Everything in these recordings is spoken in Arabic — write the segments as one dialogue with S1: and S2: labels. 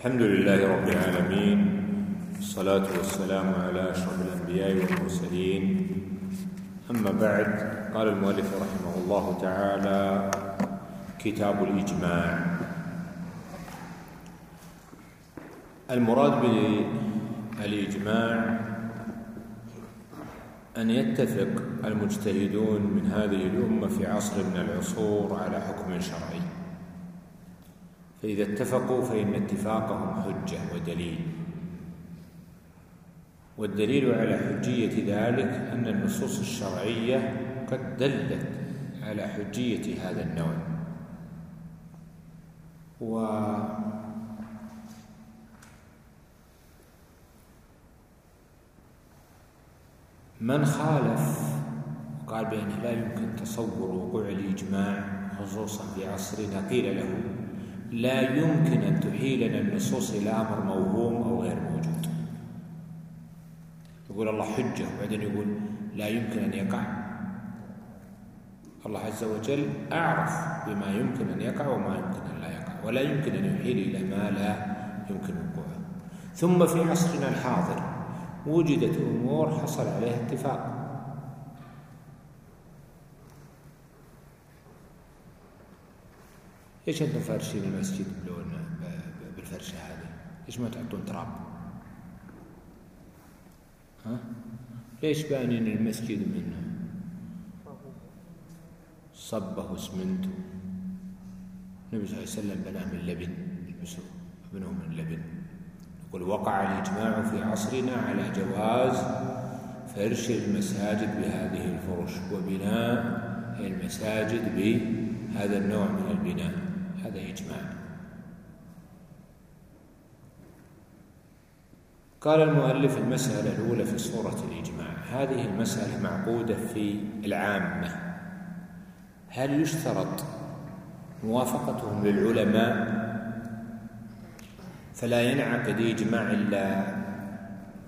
S1: الحمد لله رب العالمين والصلاة والسلام على أشرف الأنبياء والمرسلين. أما بعد قال المؤلف رحمه الله تعالى كتاب الإجماع. المراد بالإجماع أن يتفق المجتهدون من هذه الأمة في عصر من العصور على حكم شرعي. فإذا اتفقوا فإن اتفاقهم حجة ودليل. والدليل على حجية ذلك أن النصوص الشرعية قد دلت على حجية هذا النوع. و من خالف وقال بأنه لا يمكن تصور وقوع الإجماع خصوصا في عصرنا قيل له لا يمكن أن تحيلنا النصوص إلى أمر موهوم أو غير موجود. يقول الله حجة وبعدين يقول لا يمكن أن يقع. الله عز وجل أعرف بما يمكن أن يقع وما يمكن أن لا يقع ولا يمكن أن يحيل إلى ما لا يمكن وقوعه. ثم في عصرنا الحاضر وجدت أمور حصل عليها اتفاق. ليش أنتم فارشين المسجد بلون بالفرشه هذه؟ ليش ما تعطون تراب؟ ها؟ ليش بانين المسجد من صبه واسمنت النبي صلى الله عليه وسلم بناه من لبن يلبسوا بنوه من لبن يقول وقع الإجماع في عصرنا على جواز فرش المساجد بهذه الفرش وبناء المساجد بهذا النوع من البناء هذا إجماع. قال المؤلف المسألة الأولى في صورة الإجماع هذه المسألة معقودة في العامة. هل يشترط موافقتهم للعلماء؟ فلا ينعقد إجماع إلا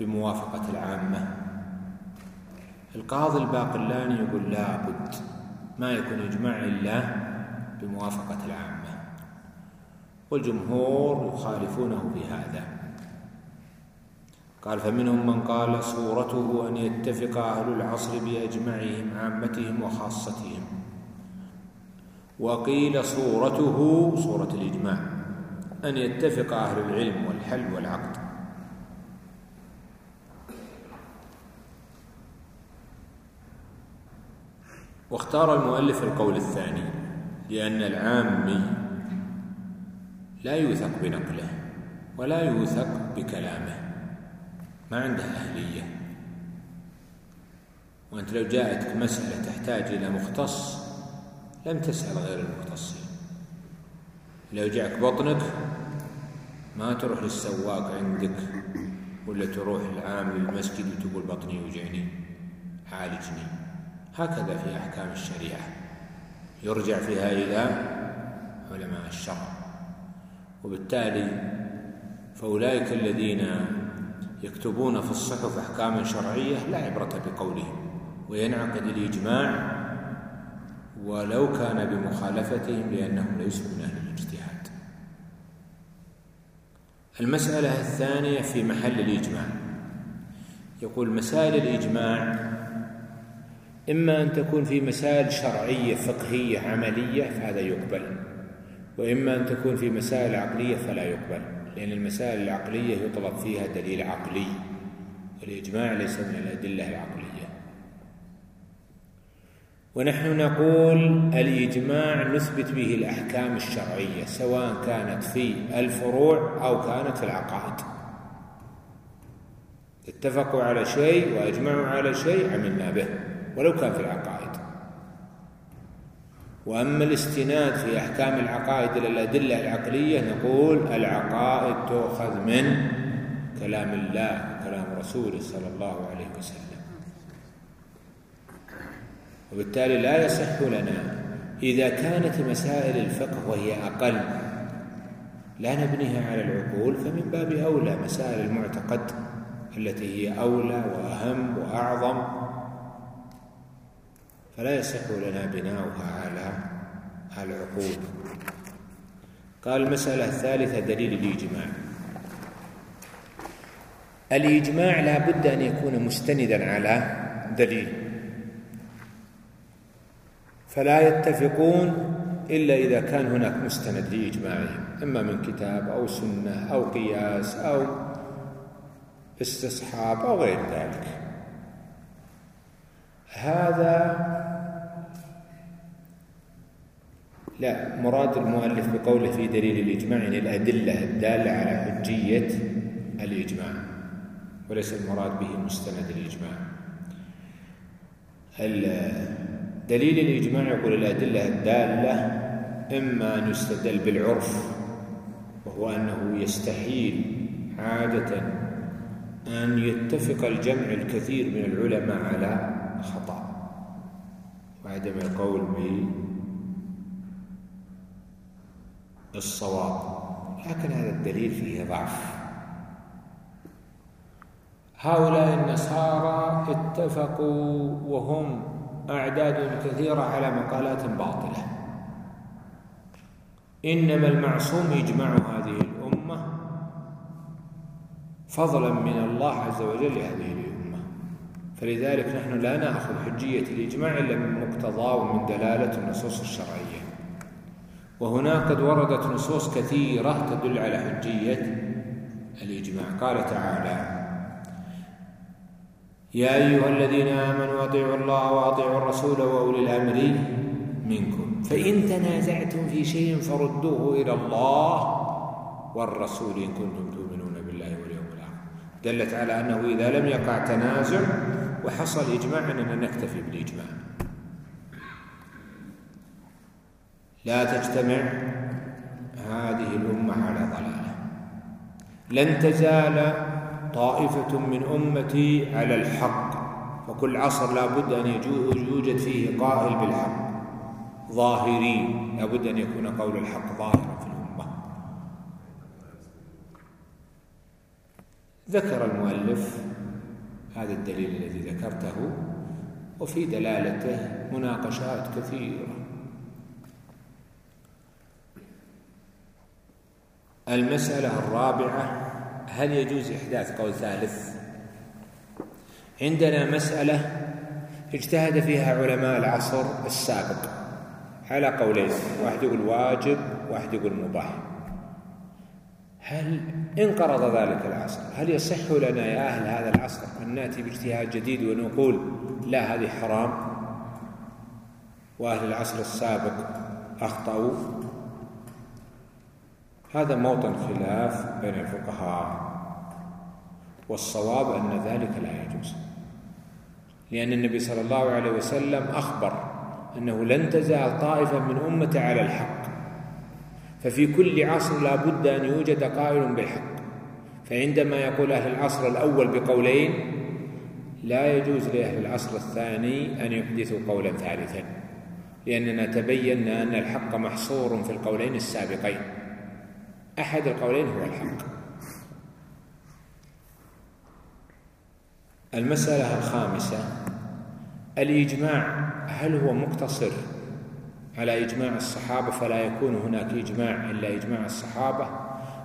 S1: بموافقة العامة. القاضي الباقلاني يقول لا بد ما يكون إجماع إلا بموافقة العامة. والجمهور يخالفونه في هذا. قال فمنهم من قال صورته أن يتفق أهل العصر بأجمعهم عامتهم وخاصتهم. وقيل صورته صورة الإجماع أن يتفق أهل العلم والحل والعقد. واختار المؤلف القول الثاني لأن العامي لا يوثق بنقله ولا يوثق بكلامه. ما عنده أهلية. وأنت لو جاءتك مسألة تحتاج إلى مختص لم تسأل غير المختصين لو جاءك بطنك ما تروح للسواق عندك ولا تروح العام للمسجد وتقول بطني يوجعني عالجني. هكذا في أحكام الشريعة. يرجع فيها إلى علماء الشرع. وبالتالي فأولئك الذين يكتبون في الصحف أحكاما شرعية لا عبرة بقولهم وينعقد الإجماع ولو كان بمخالفتهم لأنهم ليسوا من أهل الاجتهاد. المسألة الثانية في محل الإجماع. يقول مسائل الإجماع إما أن تكون في مسائل شرعية فقهية عملية فهذا يقبل. وإما أن تكون في مسائل عقلية فلا يقبل لأن المسائل العقلية يطلب فيها دليل عقلي والإجماع ليس من الأدلة العقلية. ونحن نقول الإجماع نثبت به الأحكام الشرعية سواء كانت في الفروع أو كانت في العقائد. اتفقوا على شيء وأجمعوا على شيء عملنا به ولو كان في العقائد. وأما الاستناد في أحكام العقائد إلى الأدلة العقلية نقول العقائد تؤخذ من كلام الله وكلام رسوله صلى الله عليه وسلم. وبالتالي لا يصح لنا إذا كانت مسائل الفقه وهي أقل لا نبنيها على العقول فمن باب أولى مسائل المعتقد التي هي أولى وأهم وأعظم فلا يصح لنا بناؤها على العقول قال المسألة الثالثة دليل الإجماع. الإجماع لا بد أن يكون مستندا على دليل. فلا يتفقون إلا إذا كان هناك مستند لإجماعهم إما من كتاب أو سنة أو قياس أو استصحاب أو غير ذلك. هذا لا مراد المؤلف بقوله في دليل الإجماع يعني الأدلة الدالة على حجية الإجماع وليس المراد به مستند الإجماع. دليل الإجماع يقول الأدلة الدالة إما أن يستدل بالعرف وهو أنه يستحيل عادة أن يتفق الجمع الكثير من العلماء على خطأ وعدم القول بالصواب لكن هذا الدليل فيه ضعف. هؤلاء النصارى اتفقوا وهم أعداد كثيرة على مقالات باطلة. إنما المعصوم إجماع هذه الأمة فضلا من الله عز وجل لهذه الأمة. فلذلك نحن لا نأخذ حجية الإجماع إلا من مقتضى ومن دلالة النصوص الشرعية. وهنا قد وردت نصوص كثيرة تدل على حجية الإجماع. قال تعالى يا أيها الذين آمنوا أطيعوا الله وأطيعوا الرسول وأولي الأمر منكم. فإن تنازعتم في شيء فردوه إلى الله والرسول إن كنتم تؤمنون بالله واليوم الآخر. دلت على أنه إذا لم يقع تنازع وحصل إجماع أننا نكتفي بالإجماع. لا تجتمع هذه الأمة على ضلالة. لن تزال طائفة من أمتي على الحق فكل عصر لا بد أن يوجد فيه قائل بالحق ظاهرين. لا بد أن يكون قول الحق ظاهرا في الأمة. ذكر المؤلف هذا الدليل الذي ذكرته وفي دلالته مناقشات كثيرة. المسألة الرابعة هل يجوز إحداث قول ثالث؟ عندنا مسألة اجتهد فيها علماء العصر السابق على قولين واحد يقول واجب واحد يقول مباح. هل انقرض ذلك العصر؟ هل يصح لنا يا أهل هذا العصر أن نأتي باجتهاد جديد ونقول لا هذه حرام؟ وأهل العصر السابق أخطأوا. هذا موطن خلاف بين الفقهاء والصواب أن ذلك لا يجوز. لأن النبي صلى الله عليه وسلم أخبر أنه لن تزال طائفة من أمته على الحق. ففي كل عصر لا بد أن يوجد قائل بالحق. فعندما يقول أهل العصر الأول بقولين لا يجوز لأهل العصر الثاني أن يحدثوا قولا ثالثا لأننا تبينا أن الحق محصور في القولين السابقين. أحد القولين هو الحق. المسألة الخامسة الإجماع هل هو مقتصر على إجماع الصحابة فلا يكون هناك إجماع إلا إجماع الصحابة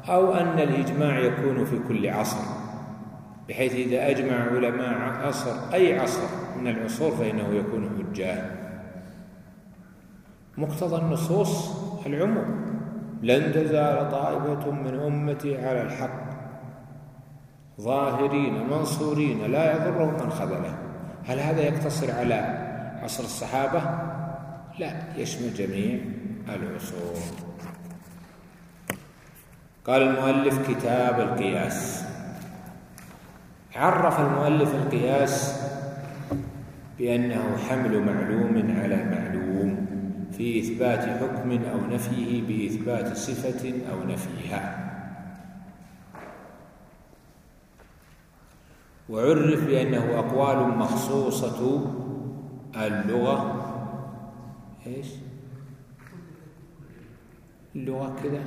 S1: أو أن الإجماع يكون في كل عصر؟ بحيث إذا أجمع علماء عصر أي عصر من العصور فإنه يكون حجة مقتضى النصوص العموم. لن تزال طائفة من أمتي على الحق. ظاهرين منصورين لا يضرهم من خذله. هل هذا يقتصر على عصر الصحابة؟ لا يشمل جميع العصور. قال المؤلف كتاب القياس. عرف المؤلف القياس بأنه حمل معلوم على معلوم. في إثبات حكم أو نفيه بإثبات صفة أو نفيها. وعرف بأنه أقوال مخصوصة اللغة. إيش؟ اللغة كذا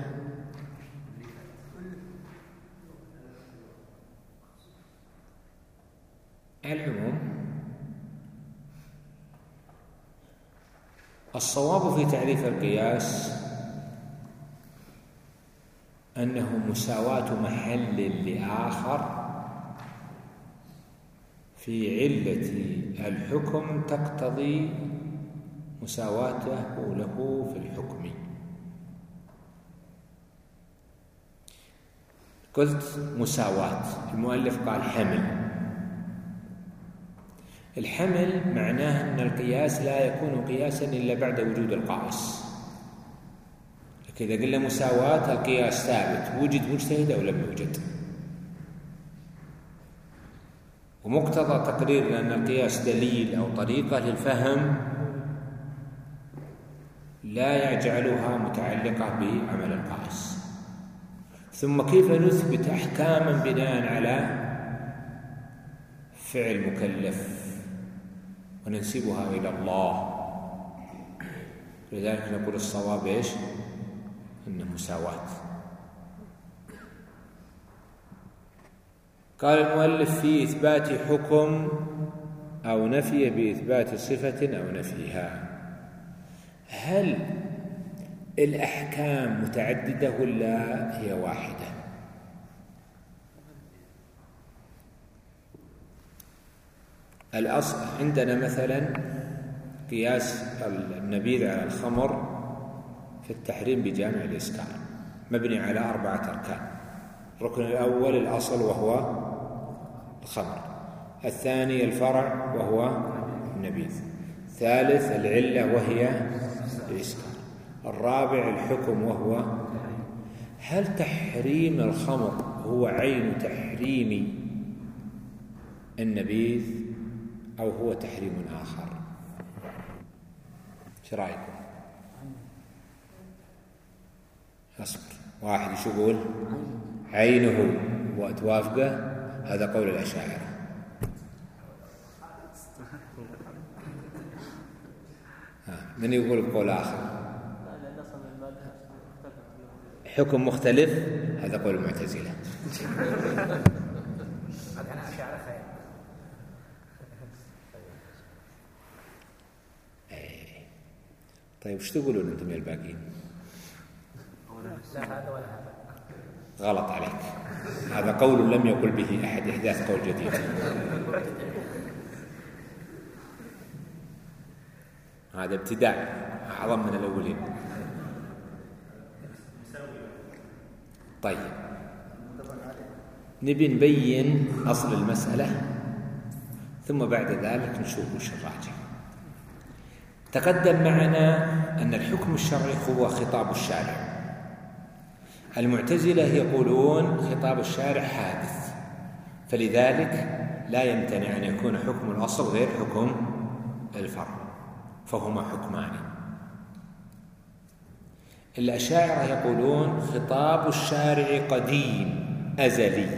S1: العموم الصواب في تعريف القياس أنه مساواة محل لآخر في علة الحكم تقتضي مساواته له في الحكم. قلت مساواة. المؤلف قال حمل. الحمل معناه أن القياس لا يكون قياسا إلا بعد وجود القائس. لكن إذا قلنا مساواة القياس ثابت. وجد مجتهد أو لم يوجد. ومقتضى تقرير أن القياس دليل أو طريقة للفهم لا يجعلها متعلقة بعمل القائس. ثم كيف نثبت أحكاما بناء على فعل مكلف؟ وننسبها إلى الله. لذلك نقول الصواب إيش؟ إنه مساواة قال المؤلف في إثبات حكم أو نفي بإثبات صفة أو نفيها. هل الأحكام متعددة ولا هي واحدة؟ الأصل عندنا مثلا قياس النبيذ على الخمر في التحريم بجامع الإسكان مبني على أربعة أركان الركن الأول الأصل وهو الخمر الثاني الفرع وهو النبيذ الثالث العلة وهي الإسكان الرابع الحكم وهو هل تحريم الخمر هو عين تحريم النبيذ؟ أو هو تحريم آخر؟ إيش رأيكم؟ أصبر. واحد شو يقول؟ عينه وتوافقه هذا قول الأشاعرة. من يقول بقول آخر؟ حكم مختلف؟ هذا قول المعتزلة. طيب وش تقولون أنتم يا الباقيين؟ غلط عليك. هذا قول لم يقل به أحد. إحداث قول جديد. هذا ابتداع أعظم من الأولين. طيب. نبي نبين أصل المسألة ثم بعد ذلك نشوف وش الراجع تقدم معنا أن الحكم الشرعي هو خطاب الشارع. المعتزلة يقولون خطاب الشارع حادث فلذلك لا يمتنع أن يكون حكم الأصل غير حكم الفرع فهما حكمان. الأشاعرة يقولون خطاب الشارع قديم أزلي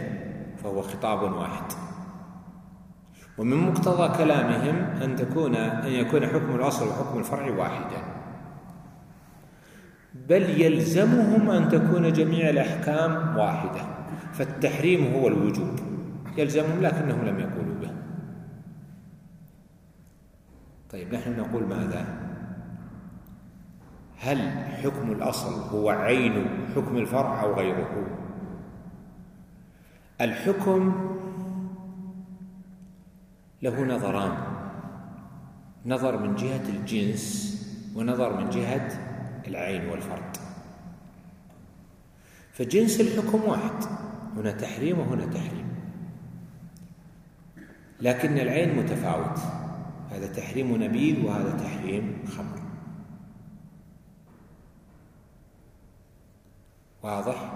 S1: فهو خطاب واحد. ومن مقتضى كلامهم أن تكون أن يكون حكم الأصل وحكم الفرع واحدا. بل يلزمهم أن تكون جميع الأحكام واحدة. فالتحريم هو الوجوب. يلزمهم لكنهم لم يقولوا به. طيب نحن نقول ماذا؟ هل حكم الأصل هو عين حكم الفرع أو غيره؟ الحكم له نظران. نظر من جهة الجنس ونظر من جهة العين والفرد. فجنس الحكم واحد هنا تحريم وهنا تحريم. لكن العين متفاوت. هذا تحريم نبيذ وهذا تحريم خمر. واضح؟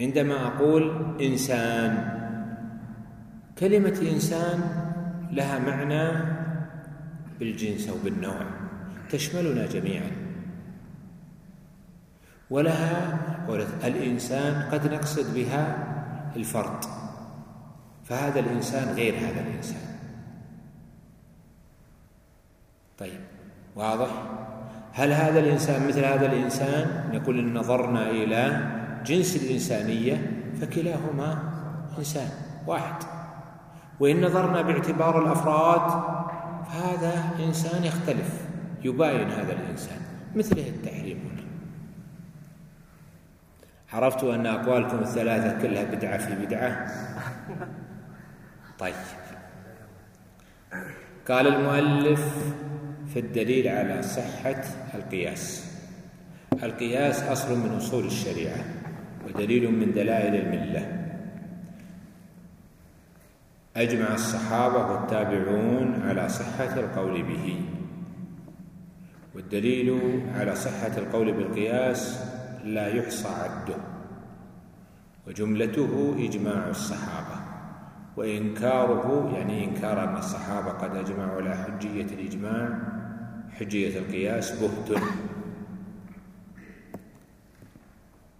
S1: عندما أقول إنسان كلمة انسان لها معنى بالجنس أو بالنوع تشملنا جميعا. ولها الإنسان قد نقصد بها الفرد فهذا الإنسان غير هذا الإنسان. طيب واضح؟ هل هذا الإنسان مثل هذا الإنسان؟ نقول إن نظرنا إلى جنس الإنسانية فكلاهما إنسان واحد. وإن نظرنا باعتبار الأفراد فهذا إنسان يختلف يباين هذا الإنسان مثله التحريم هنا. عرفت أن أقوالكم الثلاثة كلها بدعة في بدعة؟ طيب. قال المؤلف في الدليل على صحة القياس. القياس أصل من أصول الشريعة ودليل من دلائل الملة. أجمع الصحابة والتابعون على صحة القول به. والدليل على صحة القول بالقياس لا يحصى عده. وجملته إجماع الصحابة. وإنكاره يعني إنكار أن الصحابة قد أجمعوا على حجية الإجماع حجية القياس بهت.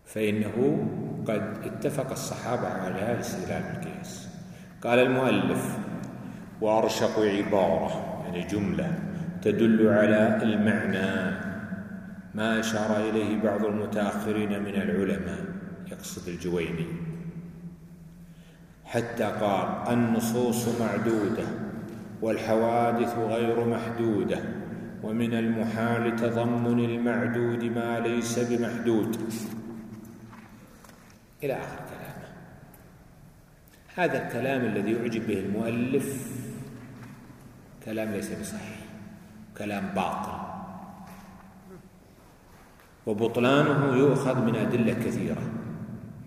S1: فإنه قد اتفق الصحابة على الاستدلال بالقياس قال المؤلف وأرشق عبارة يعني جملة تدل على المعنى. ما أشار إليه بعض المتأخرين من العلماء يقصد الجويني. حتى قال النصوص معدودة والحوادث غير محدودة ومن المحال تضمن المعدود ما ليس بمحدود. إلى آخر كلامه هذا الكلام الذي يعجب به المؤلف كلام ليس بصحيح كلام باطل. وبطلانه يؤخذ من أدلة كثيرة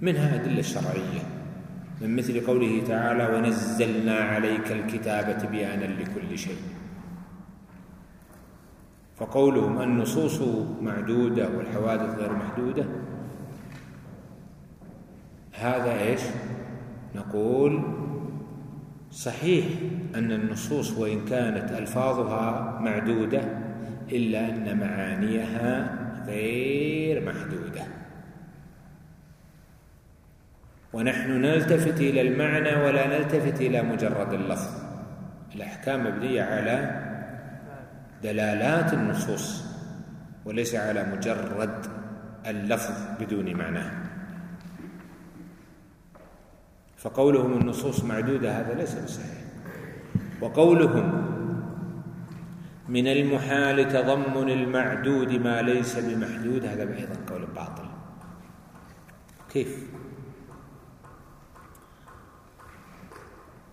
S1: منها أدلة شرعية من مثل قوله تعالى ونزلنا عليك الكتاب تبيانا لكل شيء فقولهم النصوص معدودة والحوادث غير محدودة. هذا إيش؟ نقول صحيح أن النصوص وإن كانت ألفاظها معدودة إلا أن معانيها غير محدودة. ونحن نلتفت إلى المعنى ولا نلتفت إلى مجرد اللفظ. الأحكام مبنية على دلالات النصوص وليس على مجرد اللفظ بدون معناه فقولهم النصوص معدودة هذا ليس بصحيح. وقولهم من المحال تضمن المعدود ما ليس بمحدود هذا أيضا قول باطل. كيف؟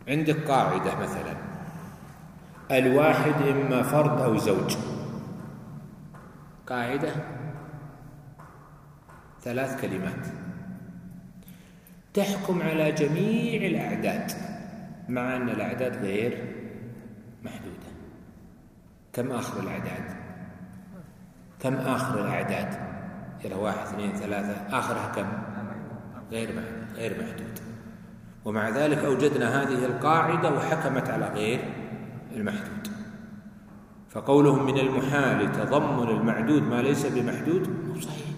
S1: عندك قاعدة مثلا الواحد إما فرد أو زوج. قاعدة؟ ثلاث كلمات. تحكم على جميع الأعداد مع أن الأعداد غير محدودة. كم آخر الأعداد؟ كم آخر الأعداد؟ يلا واحد اثنين ثلاثة. آخرها كم؟ غير غير محدود. ومع ذلك أوجدنا هذه القاعدة وحكمت على غير المحدود. فقولهم من المحال تضمن المعدود ما ليس بمحدود صحيح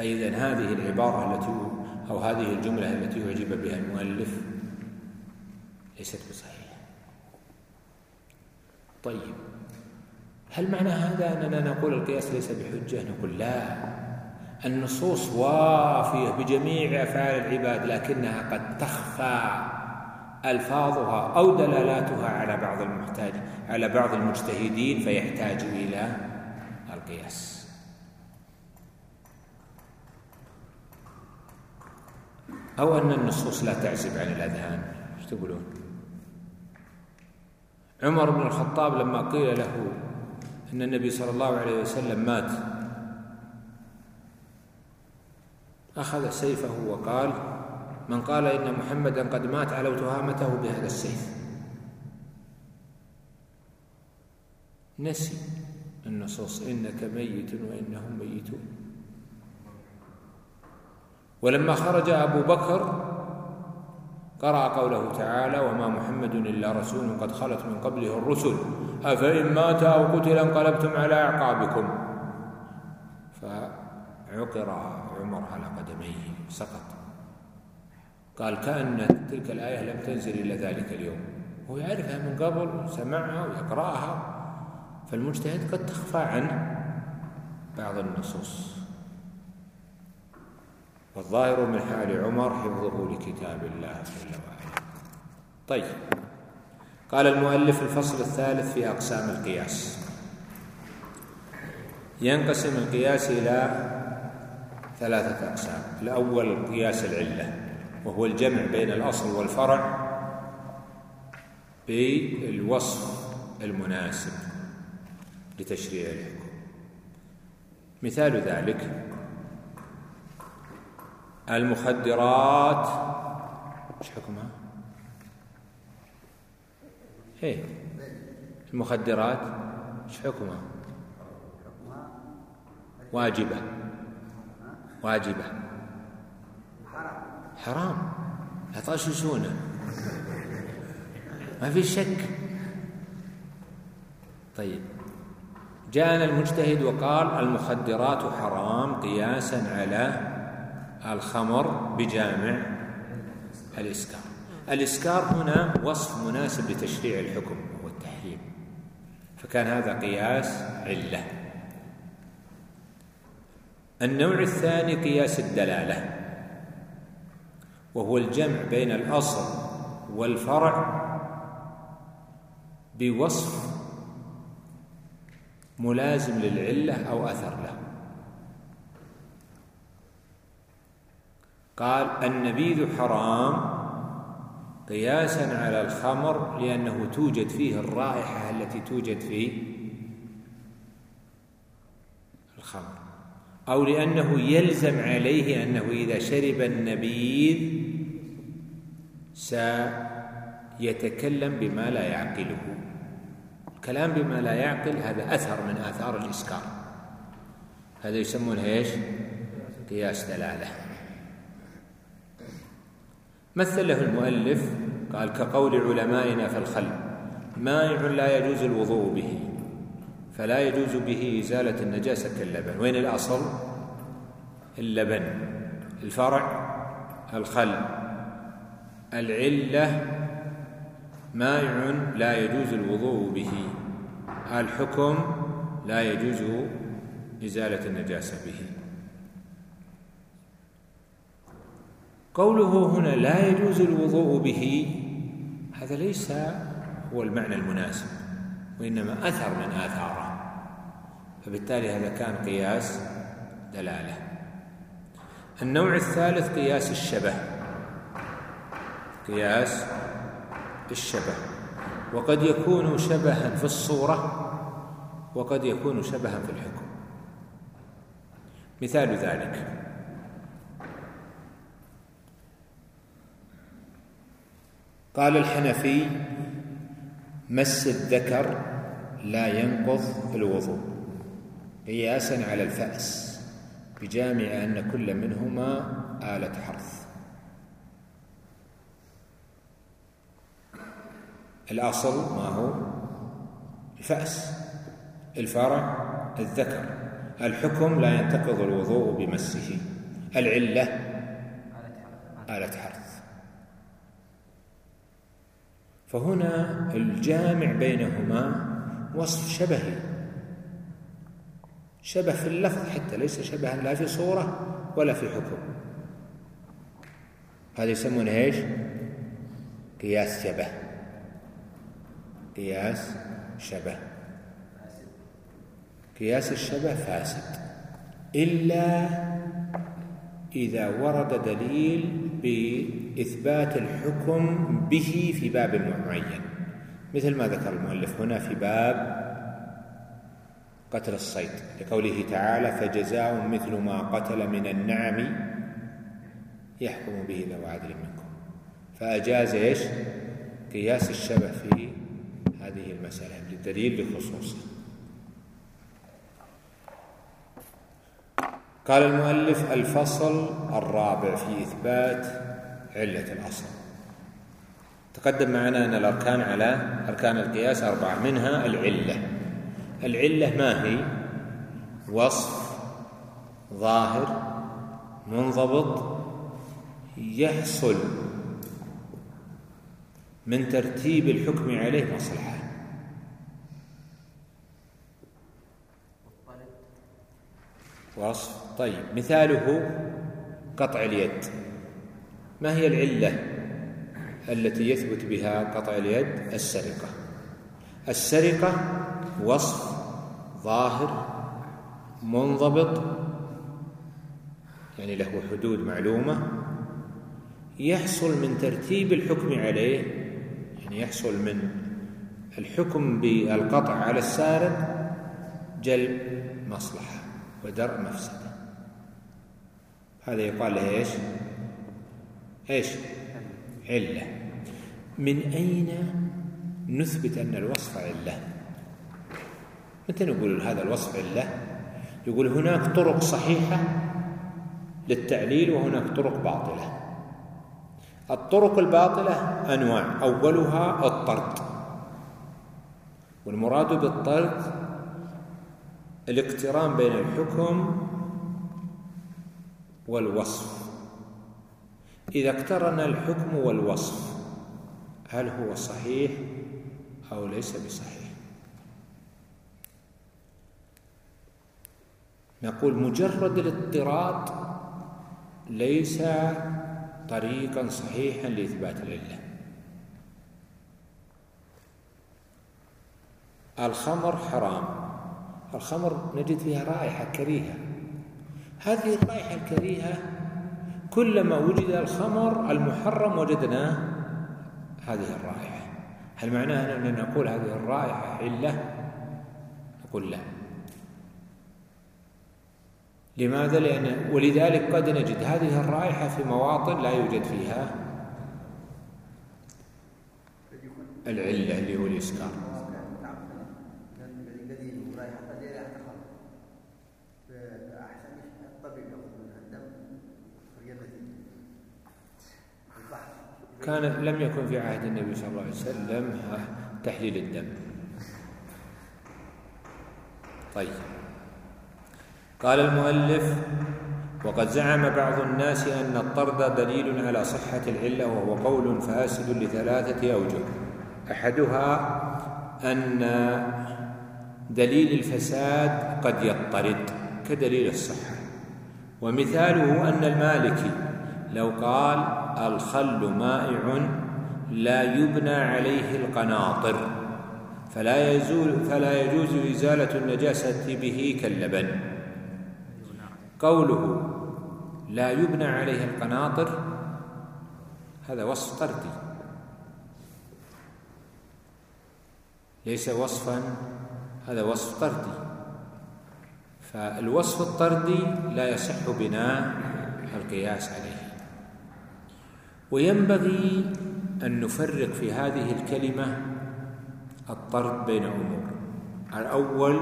S1: فإذا هذه العبارة التي أو هذه الجملة التي أعجب بها المؤلف ليست بصحيحة. طيب. هل معنى هذا أننا نقول القياس ليس بحجة؟ نقول لا. النصوص وافية بجميع أفعال العباد لكنها قد تخفى ألفاظها أو دلالاتها على بعض المحتاج على بعض المجتهدين فيحتاج إلى القياس. أو أن النصوص لا تعزب عن الأذهان. إيش تقولون؟ عمر بن الخطاب لما قيل له أن النبي صلى الله عليه وسلم مات أخذ سيفه وقال من قال إن محمدا قد مات علو تهامته بهذا السيف. نسي النصوص إنك ميت وإنهم ميتون. ولما خرج أبو بكر قرأ قوله تعالى وما محمد إلا رسول قد خلت من قبله الرسل. أفإن مات أو قتل انقلبتم على أعقابكم. فعقر عمر على قدميه سقط. قال كأن تلك الآية لم تنزل إلا ذلك اليوم. هو يعرفها من قبل سمعها ويقرأها فالمجتهد قد تخفى عنه بعض النصوص. والظاهر من حال عمر حفظه لكتاب الله جل وعلا. طيب. قال المؤلف الفصل الثالث في أقسام القياس. ينقسم القياس إلى ثلاثة أقسام. الأول قياس العلة وهو الجمع بين الأصل والفرع بالوصف المناسب لتشريع الحكم. مثال ذلك المخدرات. إيش حكمها؟ إيه. المخدرات. إيش حكمها؟ واجبة. واجبة. حرام. لا تغششونه ما في شك. طيب. جاءنا المجتهد وقال المخدرات حرام قياسا على الخمر بجامع الإسكار. الإسكار هنا وصف مناسب لتشريع الحكم وهو التحريم. فكان هذا قياس علة. النوع الثاني قياس الدلالة. وهو الجمع بين الأصل والفرع بوصف ملازم للعلة أو أثر له. قال النبيذ حرام قياسا على الخمر لأنه توجد فيه الرائحة التي توجد في الخمر. أو لأنه يلزم عليه أنه إذا شرب النبيذ سيتكلم بما لا يعقله. الكلام بما لا يعقل هذا أثر من آثار الإسكار. هذا يسمونه إيش؟ قياس دلالة. مثل له المؤلف قال كقول علمائنا في الخل مائع لا يجوز الوضوء به فلا يجوز به إزالة النجاسة كاللبن وين الأصل؟ اللبن الفرع الخل. العلة مائع لا يجوز الوضوء به الحكم لا يجوز إزالة النجاسة به. قوله هنا لا يجوز الوضوء به هذا ليس هو المعنى المناسب وإنما أثر من آثاره. فبالتالي هذا كان قياس دلالة. النوع الثالث قياس الشبه. قياس الشبه. وقد يكون شبها في الصورة وقد يكون شبها في الحكم. مثال ذلك. قال الحنفي مس الذكر لا ينقض الوضوء قياسا على الفأس بجامع أن كل منهما آلة حرث الأصل ما هو؟ الفأس الفرع الذكر. الحكم لا ينتقض الوضوء بمسه. العلة آلة حرث فهنا الجامع بينهما وصف شبهي. شبه في اللفظ حتى ليس شبها لا في صورة ولا في حكم. هذا يسمونه إيش؟ قياس شبه. قياس شبه. قياس الشبه فاسد. إلا إذا ورد دليل بإثبات الحكم به في باب معين. مثل ما ذكر المؤلف هنا في باب قتل الصيد. لقوله تعالى فجزاء مثل ما قتل من النعم يحكم به ذو عدل منكم. فأجاز إيش؟ قياس الشبه في هذه المسألة للدليل بخصوصه. قال المؤلف الفصل الرابع في إثبات علة الأصل. تقدم معنا أن الأركان على أركان القياس أربعة منها العلة. العلة ما هي؟ وصف ظاهر منضبط يحصل من ترتيب الحكم عليه مصلحة. وصف طيب مثاله قطع اليد. ما هي العلة التي يثبت بها قطع اليد؟ السرقة. السرقة وصف ظاهر منضبط يعني له حدود معلومة يحصل من ترتيب الحكم عليه يعني يحصل من الحكم بالقطع على السارق جلب مصلحة ودرء مفسدة هذا يقال له إيش؟ إيش؟ علة من أين نثبت أن الوصف علة؟ متى نقول هذا الوصف علة؟ يقول هناك طرق صحيحة للتعليل وهناك طرق باطلة الطرق الباطلة أنواع أولها الطرد والمراد بالطرد الاقتران بين الحكم والوصف. إذا اقترن الحكم والوصف هل هو صحيح أو ليس بصحيح؟ نقول مجرد الاضطراد ليس طريقا صحيحا لإثبات العلة. الخمر حرام. الخمر نجد فيها رائحة كريهة. هذه الرائحة الكريهة كلما وجد الخمر المحرم وجدنا هذه الرائحة. هل معناه أننا نقول هذه الرائحة علة نقول لا. لماذا؟ لأن ولذلك قد نجد هذه الرائحة في مواطن لا يوجد فيها العلة اللي هو الإسكار كان لم يكن في عهد النبي صلى الله عليه وسلم تحليل الدم. طيب. قال المؤلف وقد زعم بعض الناس أن الطرد دليل على صحة العلة وهو قول فاسد لثلاثة أوجه. أحدها أن دليل الفساد قد يضطرد كدليل الصحة. ومثاله أن المالكي لو قال الخل مائع لا يبنى عليه القناطر فلا يزول فلا يجوز إزالة النجاسة به كاللبن. قوله لا يبنى عليه القناطر هذا وصف طردي. ليس وصفا هذا وصف طردي. فالوصف الطردي لا يصح بناء القياس عليه. وينبغي أن نفرق في هذه الكلمة الطرد بين أمور. الأول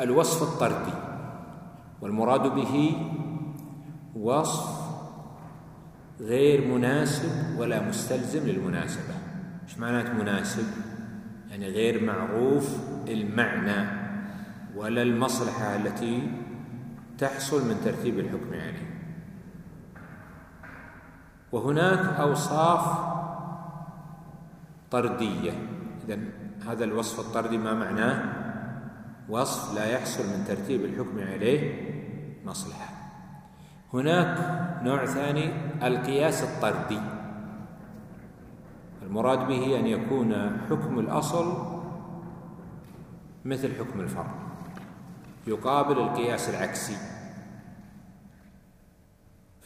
S1: الوصف الطردي والمراد به وصف غير مناسب ولا مستلزم للمناسبة. إيش معنات مناسب؟ يعني غير معروف المعنى ولا المصلحة التي تحصل من ترتيب الحكم عليه وهناك أوصاف طردية. إذا هذا الوصف الطردي ما معناه؟ وصف لا يحصل من ترتيب الحكم عليه مصلحة. هناك نوع ثاني القياس الطردي. المراد به أن يكون حكم الأصل مثل حكم الفرع يقابل القياس العكسي.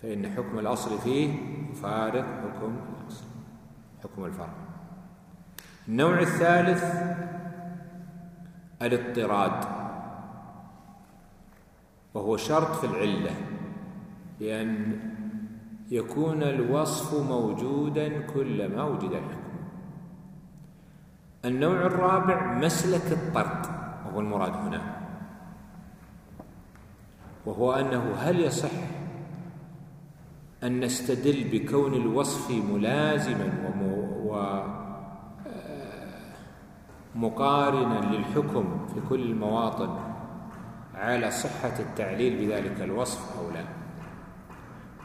S1: فإن حكم الأصل فيه يفارق حكم الأصل حكم الفرع. النوع الثالث الاضطراد وهو شرط في العلة بأن يكون الوصف موجودا كلما وجد الحكم. النوع الرابع مسلك الطرد وهو المراد هنا وهو أنه هل يصح أن نستدل بكون الوصف ملازما مقارنا للحكم في كل المواطن على صحة التعليل بذلك الوصف أو لا.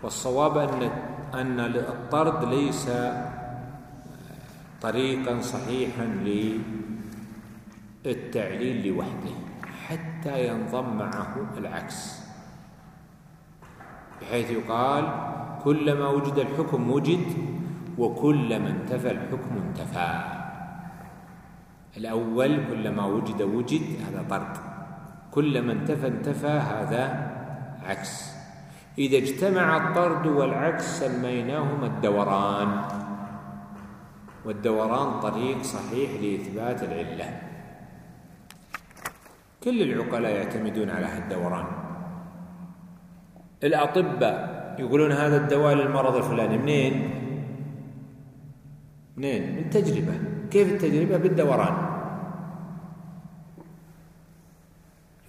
S1: والصواب أن أن الطرد ليس طريقا صحيحا للتعليل لوحده حتى ينضم معه العكس. بحيث يقال كلما وجد الحكم وجد وكلما انتفى الحكم انتفى. الأول كلما وجد وجد هذا طرد. كلما انتفى انتفى هذا عكس. إذا اجتمع الطرد والعكس سميناهما الدوران. والدوران طريق صحيح لإثبات العلة. كل العقلاء يعتمدون على الدوران. الأطباء يقولون هذا الدواء للمرض الفلاني. منين؟ منين؟ من تجربة كيف التجربة؟ بالدوران.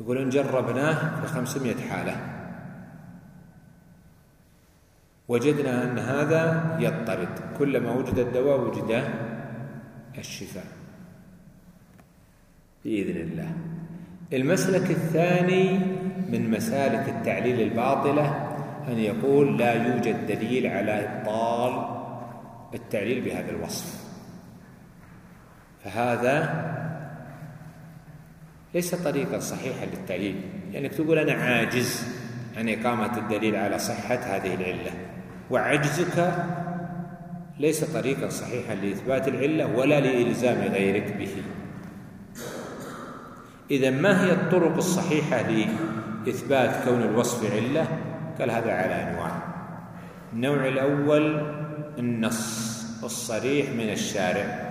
S1: يقولون جربناه في خمسمائة حالة. وجدنا أن هذا يضطرد. كلما وجد الدواء وجد الشفاء. بإذن الله. المسلك الثاني من مسالك التعليل الباطلة أن يقول لا يوجد دليل على إبطال التعليل بهذا الوصف. فهذا ليس طريقا صحيحا للتعليل. لأنك تقول أنا عاجز عن إقامة الدليل على صحة هذه العلة وعجزك ليس طريقا صحيحا لإثبات العلة ولا لإلزام غيرك به. إذا ما هي الطرق الصحيحة لإثبات كون الوصف علة؟ قال هذا على أنواع النوع الأول النص الصريح من الشارع.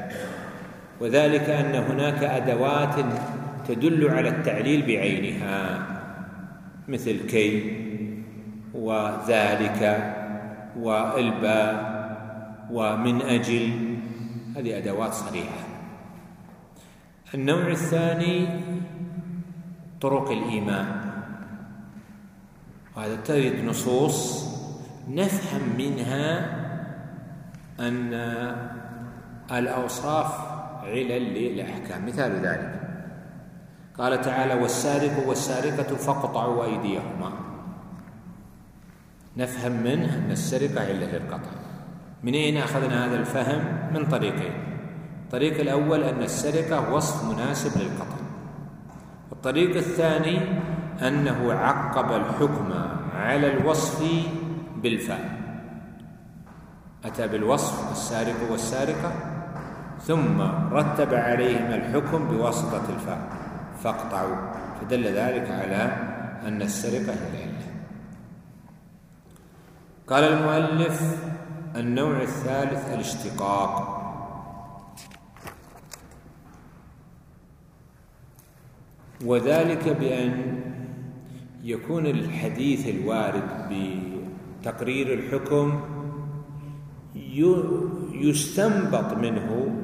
S1: وذلك أن هناك أدوات تدل على التعليل بعينها مثل كي وذلك والباء ومن أجل. هذه أدوات صريحة. النوع الثاني طرق الإيمان. وهذا ترد نصوص نفهم منها أن الأوصاف علل للأحكام. مثال ذلك. قال تعالى والسارق والسارقة فاقطعوا أيديهما. نفهم منه أن السرقة علة للقطع من أين أخذنا هذا الفهم؟ من طريقين. الطريق الأول أن السرقة وصف مناسب للقطع. الطريق الثاني أنه عقب الحكم على الوصف بالفاء. أتى بالوصف السارق والسارقة ثم رتب عليهما الحكم بواسطة الفاء. فاقطعوا فدل ذلك على أن السرقة هي العلة. قال المؤلف النوع الثالث الاشتقاق. وذلك بأن يكون الحديث الوارد بتقرير الحكم يستنبط منه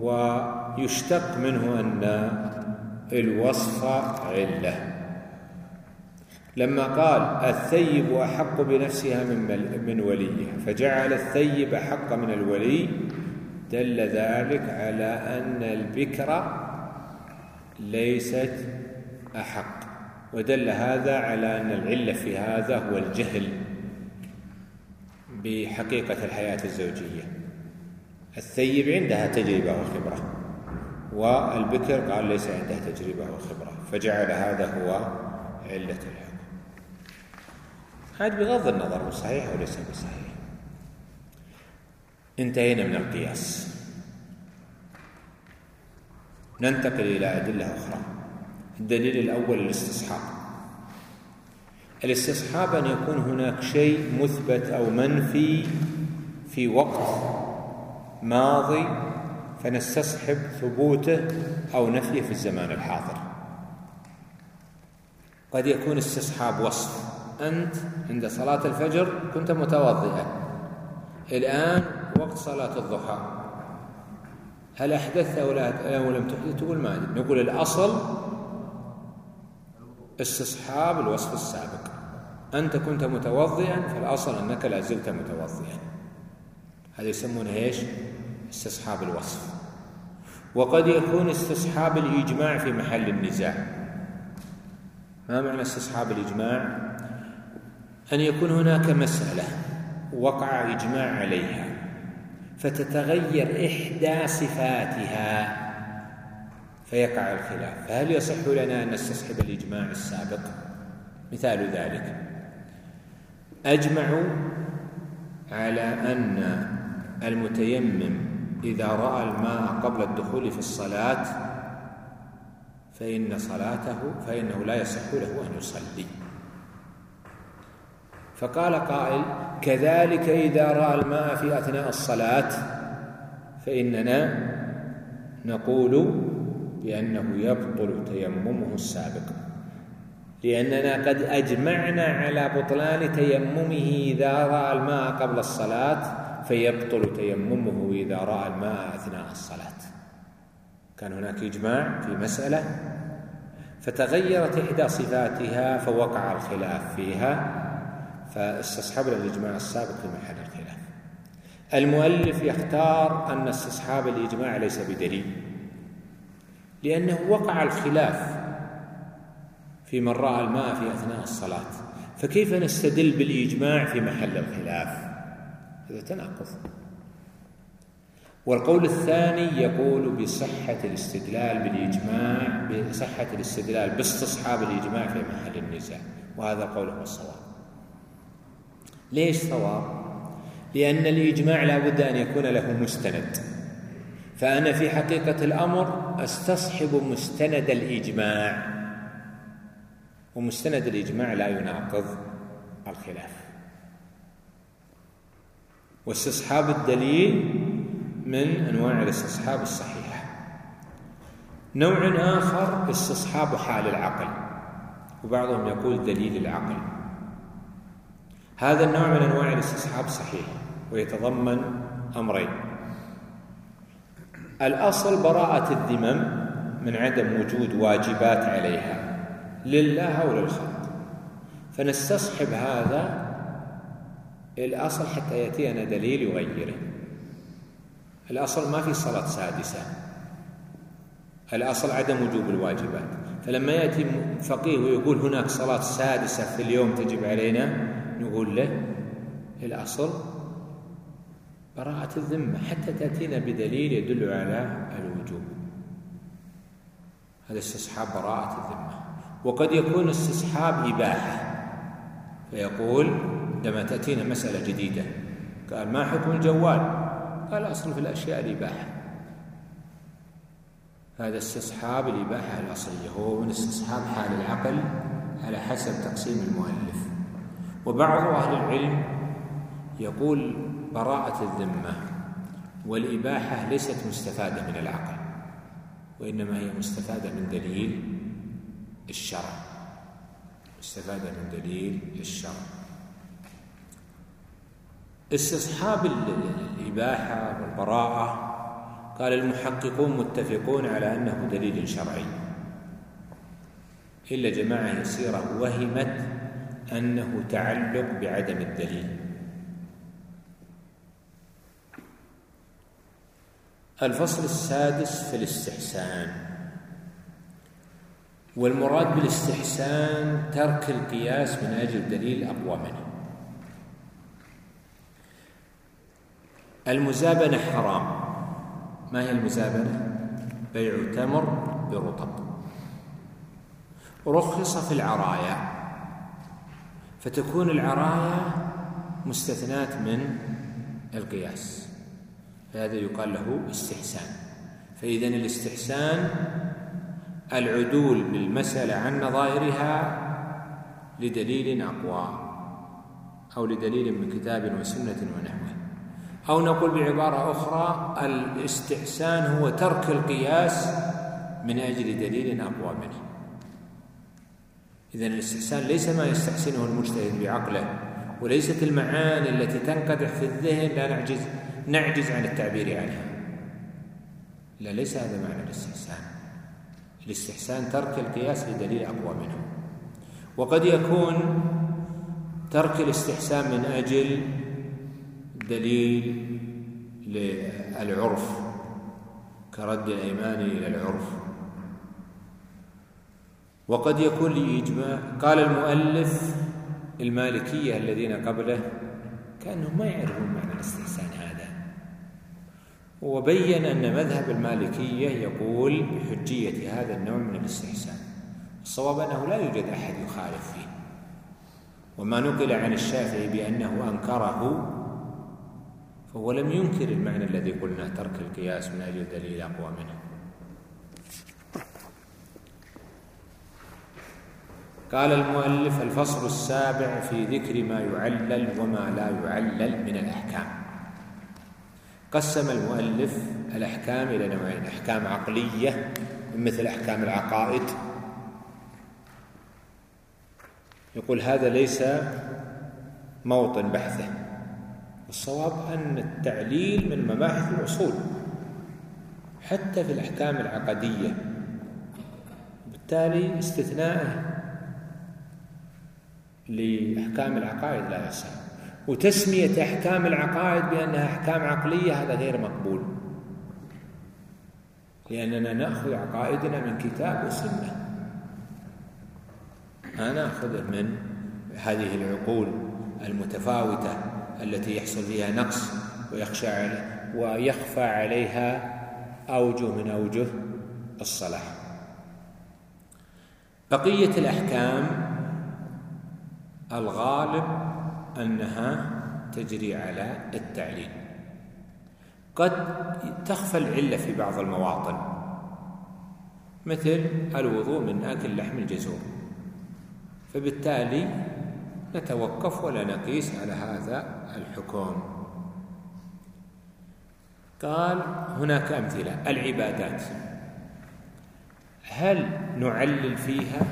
S1: ويشتق منه أن الوصف علة. لما قال الثيب أحق بنفسها من من وليها فجعل الثيب أحق من الولي دل ذلك على أن البكر ليست أحق. ودل هذا على أن العلة في هذا هو الجهل بحقيقة الحياة الزوجية. الثيب عندها تجربة وخبرة والبكر قال ليس عندها تجربة وخبرة فجعل هذا هو علة الحكم. هذا بغض النظر صحيح أو ليس بصحيح انتهينا من القياس. ننتقل إلى أدلة أخرى. الدليل الأول الاستصحاب الاستصحاب أن يكون هناك شيء مثبت أو منفي في وقت ماضي فنستصحب ثبوته أو نفيه في الزمان الحاضر. قد يكون استصحاب وصف. أنت عند صلاة الفجر كنت متوضئا. الآن وقت صلاة الضحى. هل أحدثت أو, لا؟ أو لم تحدث؟ تقول ما أدري. نقول الأصل استصحاب الوصف السابق. أنت كنت متوضئا فالأصل أنك لا زلت متوضئا. هذا يسمونه إيش؟ استصحاب الوصف. وقد يكون استصحاب الإجماع في محل النزاع. ما معنى استصحاب الإجماع؟ أن يكون هناك مسألة وقع إجماع عليها فتتغير إحدى صفاتها. فيقع الخلاف. فهل يصح لنا أن نستصحب الإجماع السابق؟ مثال ذلك. أجمعوا على أن المتيمم إذا رأى الماء قبل الدخول في الصلاة فإن صلاته فإنه لا يصح له أن يصلي. فقال قائل كذلك إذا رأى الماء في أثناء الصلاة فإننا نقول بأنه يبطل تيممه السابق. لأننا قد أجمعنا على بطلان تيممه إذا رأى الماء قبل الصلاة فيبطل تيممه إذا رأى الماء أثناء الصلاة. كان هناك إجماع في مسألة فتغيرت إحدى صفاتها فوقع الخلاف فيها فاستصحبنا الإجماع السابق في محل الخلاف. المؤلف يختار أن استصحاب الإجماع ليس بدليل. لأنه وقع الخلاف في من رأى الماء في أثناء الصلاة. فكيف نستدل بالإجماع في محل الخلاف؟ هذا تناقض. والقول الثاني يقول بصحة الاستدلال بالإجماع بصحة الاستدلال باستصحاب الإجماع في محل النزاع. وهذا القول هو الصواب. ليش صواب؟ لأن الإجماع لا بد أن يكون له مستند. فأنا في حقيقة الأمر أستصحب مستند الإجماع. ومستند الإجماع لا يناقض الخلاف. واستصحاب الدليل من أنواع الاستصحاب الصحيحة. نوع آخر استصحاب حال العقل. وبعضهم يقول دليل العقل. هذا النوع من أنواع الاستصحاب صحيح ويتضمن أمرين. الأصل براءة الذمم من عدم وجود واجبات عليها لله أو للخلق. فنستصحب هذا الأصل حتى يأتينا دليل يغيره. الأصل ما في صلاة سادسة. الأصل عدم وجوب الواجبات. فلما يأتي فقيه ويقول هناك صلاة سادسة في اليوم تجب علينا نقول له الأصل براءة الذمة حتى تأتينا بدليل يدل على الوجوب. هذا استصحاب براءة الذمة. وقد يكون استصحاب إباحة. فيقول لما تأتينا مسألة جديدة قال ما حكم الجوال؟ قال أصل في الأشياء الإباحة. هذا استصحاب الإباحة الأصلية. هو من استصحاب حال العقل على حسب تقسيم المؤلف. وبعض أهل العلم يقول براءة الذمة والإباحة ليست مستفادة من العقل وإنما هي مستفادة من دليل الشرع. مستفادة من دليل الشرع. استصحاب الإباحة والبراءة قال المحققون متفقون على أنه دليل شرعي. إلا جماعة يسيرة وهمت أنه تعلق بعدم الدليل. الفصل السادس في الاستحسان. والمراد بالاستحسان ترك القياس من أجل دليل أقوى منه. المزابنة حرام. ما هي المزابنة؟ بيع تمر برطب. رخص في العرايا. فتكون العرايا مستثنات من القياس. فهذا يقال له استحسان. فإذا الاستحسان العدول بالمسألة عن نظائرها لدليل أقوى أو لدليل من كتاب وسنة ونحوه. أو نقول بعبارة أخرى الاستحسان هو ترك القياس من أجل دليل أقوى منه. إذن الاستحسان ليس ما يستحسنه المجتهد بعقله وليست المعاني التي تنقدح في الذهن لا نعجز. نعجز عن التعبير عنها لا ليس هذا معنى الاستحسان. الاستحسان ترك القياس لدليل أقوى منه. وقد يكون ترك الاستحسان من أجل دليل للعرف كرد الأيمان إلى العرف. وقد يكون لإجماع قال المؤلف المالكية الذين قبله كأنهم ما يعرفون معنى الاستحسان هذا. وبين أن مذهب المالكية يقول بحجية هذا النوع من الاستحسان. الصواب أنه لا يوجد أحد يخالف فيه. وما نقل عن الشافعي بأنه أنكره فهو لم ينكر المعنى الذي قلنا ترك القياس من أجل دليل أقوى منه. قال المؤلف الفصل السابع في ذكر ما يعلل وما لا يعلل من الأحكام. قسم المؤلف الأحكام إلى نوعين أحكام عقلية مثل أحكام العقائد. يقول هذا ليس موطن بحثه. الصواب أن التعليل من مباحث الأصول. حتى في الأحكام العقدية. بالتالي استثناءه لأحكام العقائد لا يصح وتسمية أحكام العقائد بأنها أحكام عقلية هذا غير مقبول. لأننا نأخذ عقائدنا من كتاب وسنة. ما نأخذه من هذه العقول المتفاوتة التي يحصل فيها نقص ويخشى ويخفى عليها أوجه من أوجه الصلاح. بقية الأحكام الغالب أنها تجري على التعليل. قد تخفى العلة في بعض المواطن مثل الوضوء من آكل لحم الجزور. فبالتالي نتوقف ولا نقيس على هذا الحكم. قال هناك أمثلة. العبادات. هل نعلل فيها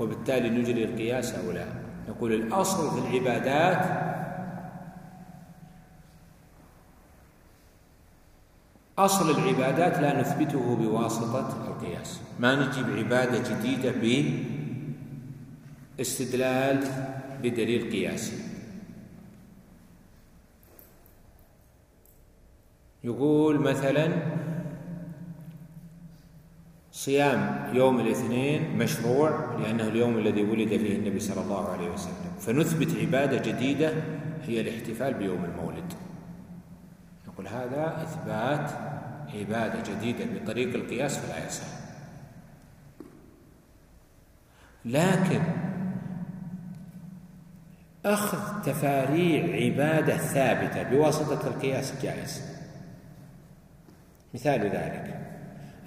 S1: وبالتالي نجري القياس أو لا؟ نقول الأصل في العبادات أصل العبادات لا نثبته بواسطة القياس. ما نجيب عبادة جديدة باستدلال بدليل قياسي. يقول مثلا صيام يوم الاثنين مشروع لأنه اليوم الذي ولد فيه النبي صلى الله عليه وسلم. فنثبت عبادة جديدة هي الاحتفال بيوم المولد. نقول هذا إثبات عبادة جديدة بطريق القياس فلا يصح لكن أخذ تفاريع عبادة ثابتة بواسطة القياس جائز. مثال ذلك.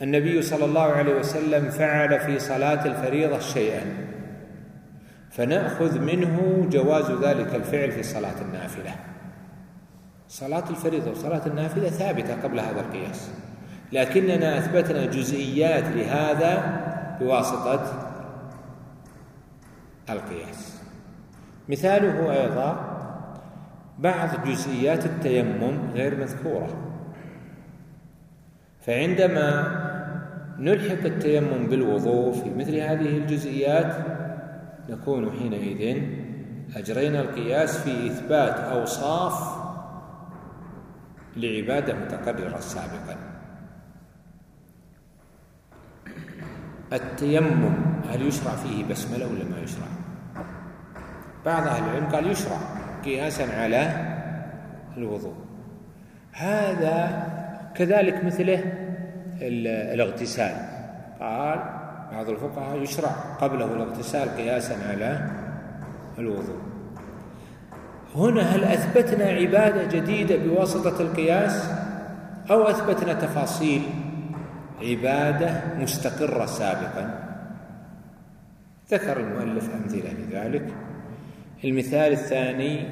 S1: النبي صلى الله عليه وسلم فعل في صلاة الفريضة شيئا. فنأخذ منه جواز ذلك الفعل في صلاة النافلة. صلاة الفريضة وصلاة النافلة ثابتة قبل هذا القياس. لكننا أثبتنا جزئيات لهذا بواسطة القياس. مثاله أيضا بعض جزئيات التيمم غير مذكورة. فعندما نلحق التيمم بالوضوء في مثل هذه الجزئيات. نكون حينئذ أجرينا القياس في إثبات أوصاف لعبادة متقررة سابقا. التيمم هل يشرع فيه بسملة ولا ما يشرع؟ بعض أهل العلم قال يشرع قياسا على الوضوء. هذا كذلك مثله الاغتسال. قال بعض الفقهاء يشرع قبله الاغتسال قياسا على الوضوء. هنا هل أثبتنا عبادة جديدة بواسطة القياس أو أثبتنا تفاصيل؟ عبادة مستقرة سابقا. ذكر المؤلف أمثلة لذلك. المثال الثاني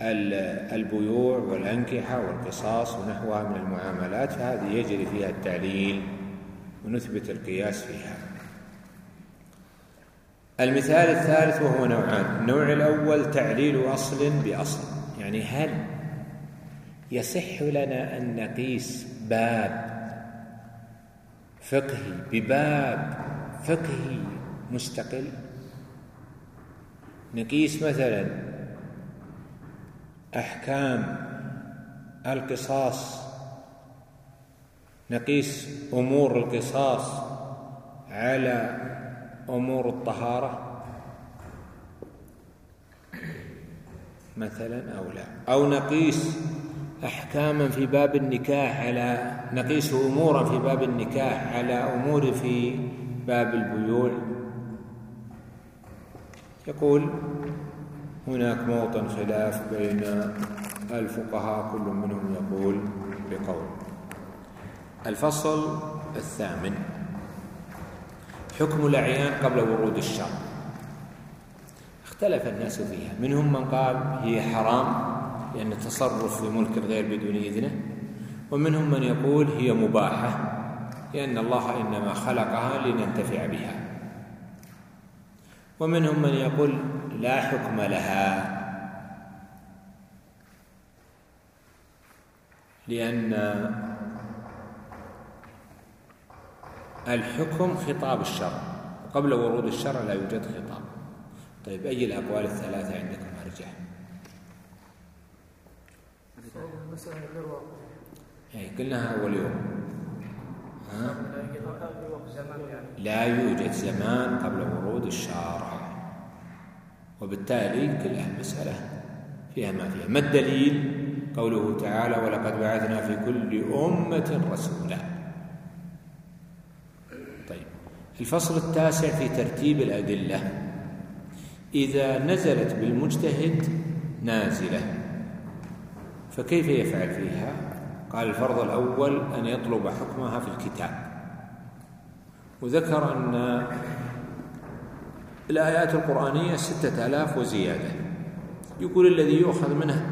S1: البيوع والأنكحة والقصاص ونحوها من المعاملات فهذه يجري فيها التعليل ونثبت القياس فيها. المثال الثالث وهو نوعان. النوع الأول تعليل أصل بأصل يعني هل يصح لنا أن نقيس باب فقهي بباب فقهي مستقل؟ نقيس مثلا أحكام القصاص نقيس أمور القصاص على أمور الطهارة؟ مثلا أو لا. أو نقيس احكاما في باب النكاح على نقيس امورا في باب النكاح على أمور في باب البيوع. يقول هناك موطن خلاف بين الفقهاء كل منهم يقول بقول. الفصل الثامن. حكم الأعيان قبل ورود الشر اختلف الناس فيها. منهم من قال هي حرام لأن التصرف في ملك الغير بدون إذنه. ومنهم من يقول هي مباحة لأن الله إنما خلقها لننتفع بها. ومنهم من يقول لا حكم لها. لأن الحكم خطاب الشرع. قبل ورود الشرع لا يوجد خطاب. طيب أي الأقوال الثلاثة عندكم؟ أرجح أي قلناها أول يوم. ها؟ لا يوجد زمان قبل ورود الشارع وبالتالي كل المسألة فيها ما فيها. ما الدليل؟ قوله تعالى ولقد بعثنا في كل أمة رسولا. طيب. الفصل التاسع في ترتيب الأدلة إذا نزلت بالمجتهد نازلة. فكيف يفعل فيها؟ قال الفرض الأول أن يطلب حكمها في الكتاب. وذكر أن الآيات القرآنية ستة آلاف وزيادة. يقول الذي يؤخذ منه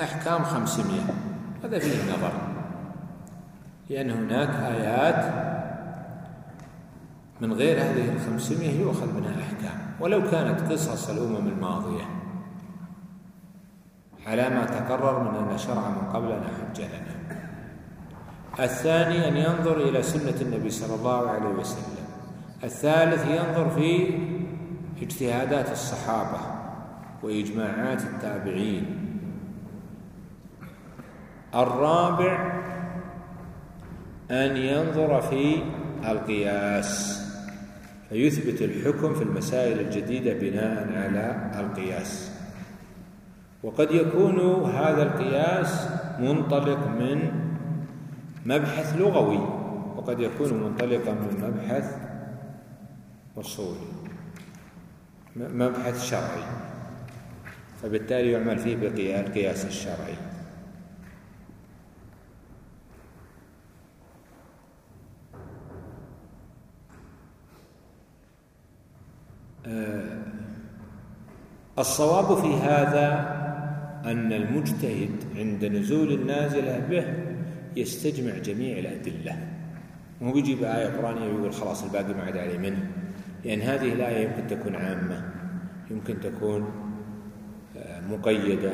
S1: أحكام خمسمائة هذا فيه نظر. لأن هناك آيات من غير هذه الخمسمائة يؤخذ منها أحكام. ولو كانت قصص الأمم الماضية على ما تقرر من أن شرع من قبلنا حج لنا الثاني أن ينظر إلى سنة النبي صلى الله عليه وسلم. الثالث ينظر في اجتهادات الصحابة وإجماعات التابعين. الرابع أن ينظر في القياس فيثبت الحكم في المسائل الجديدة بناء على القياس. وقد يكون هذا القياس منطلق من مبحث لغوي وقد يكون منطلقا من مبحث أصولي. مبحث شرعي. فبالتالي يعمل فيه بالقياس الشرعي. آه، الصواب في هذا أن المجتهد عند نزول النازلة به يستجمع جميع الأدلة. مو بيجي بآية قرآنية ويقول خلاص الباقي ما عاد عليه منه. لأن هذه الآية يمكن تكون عامة يمكن تكون آه، مقيدة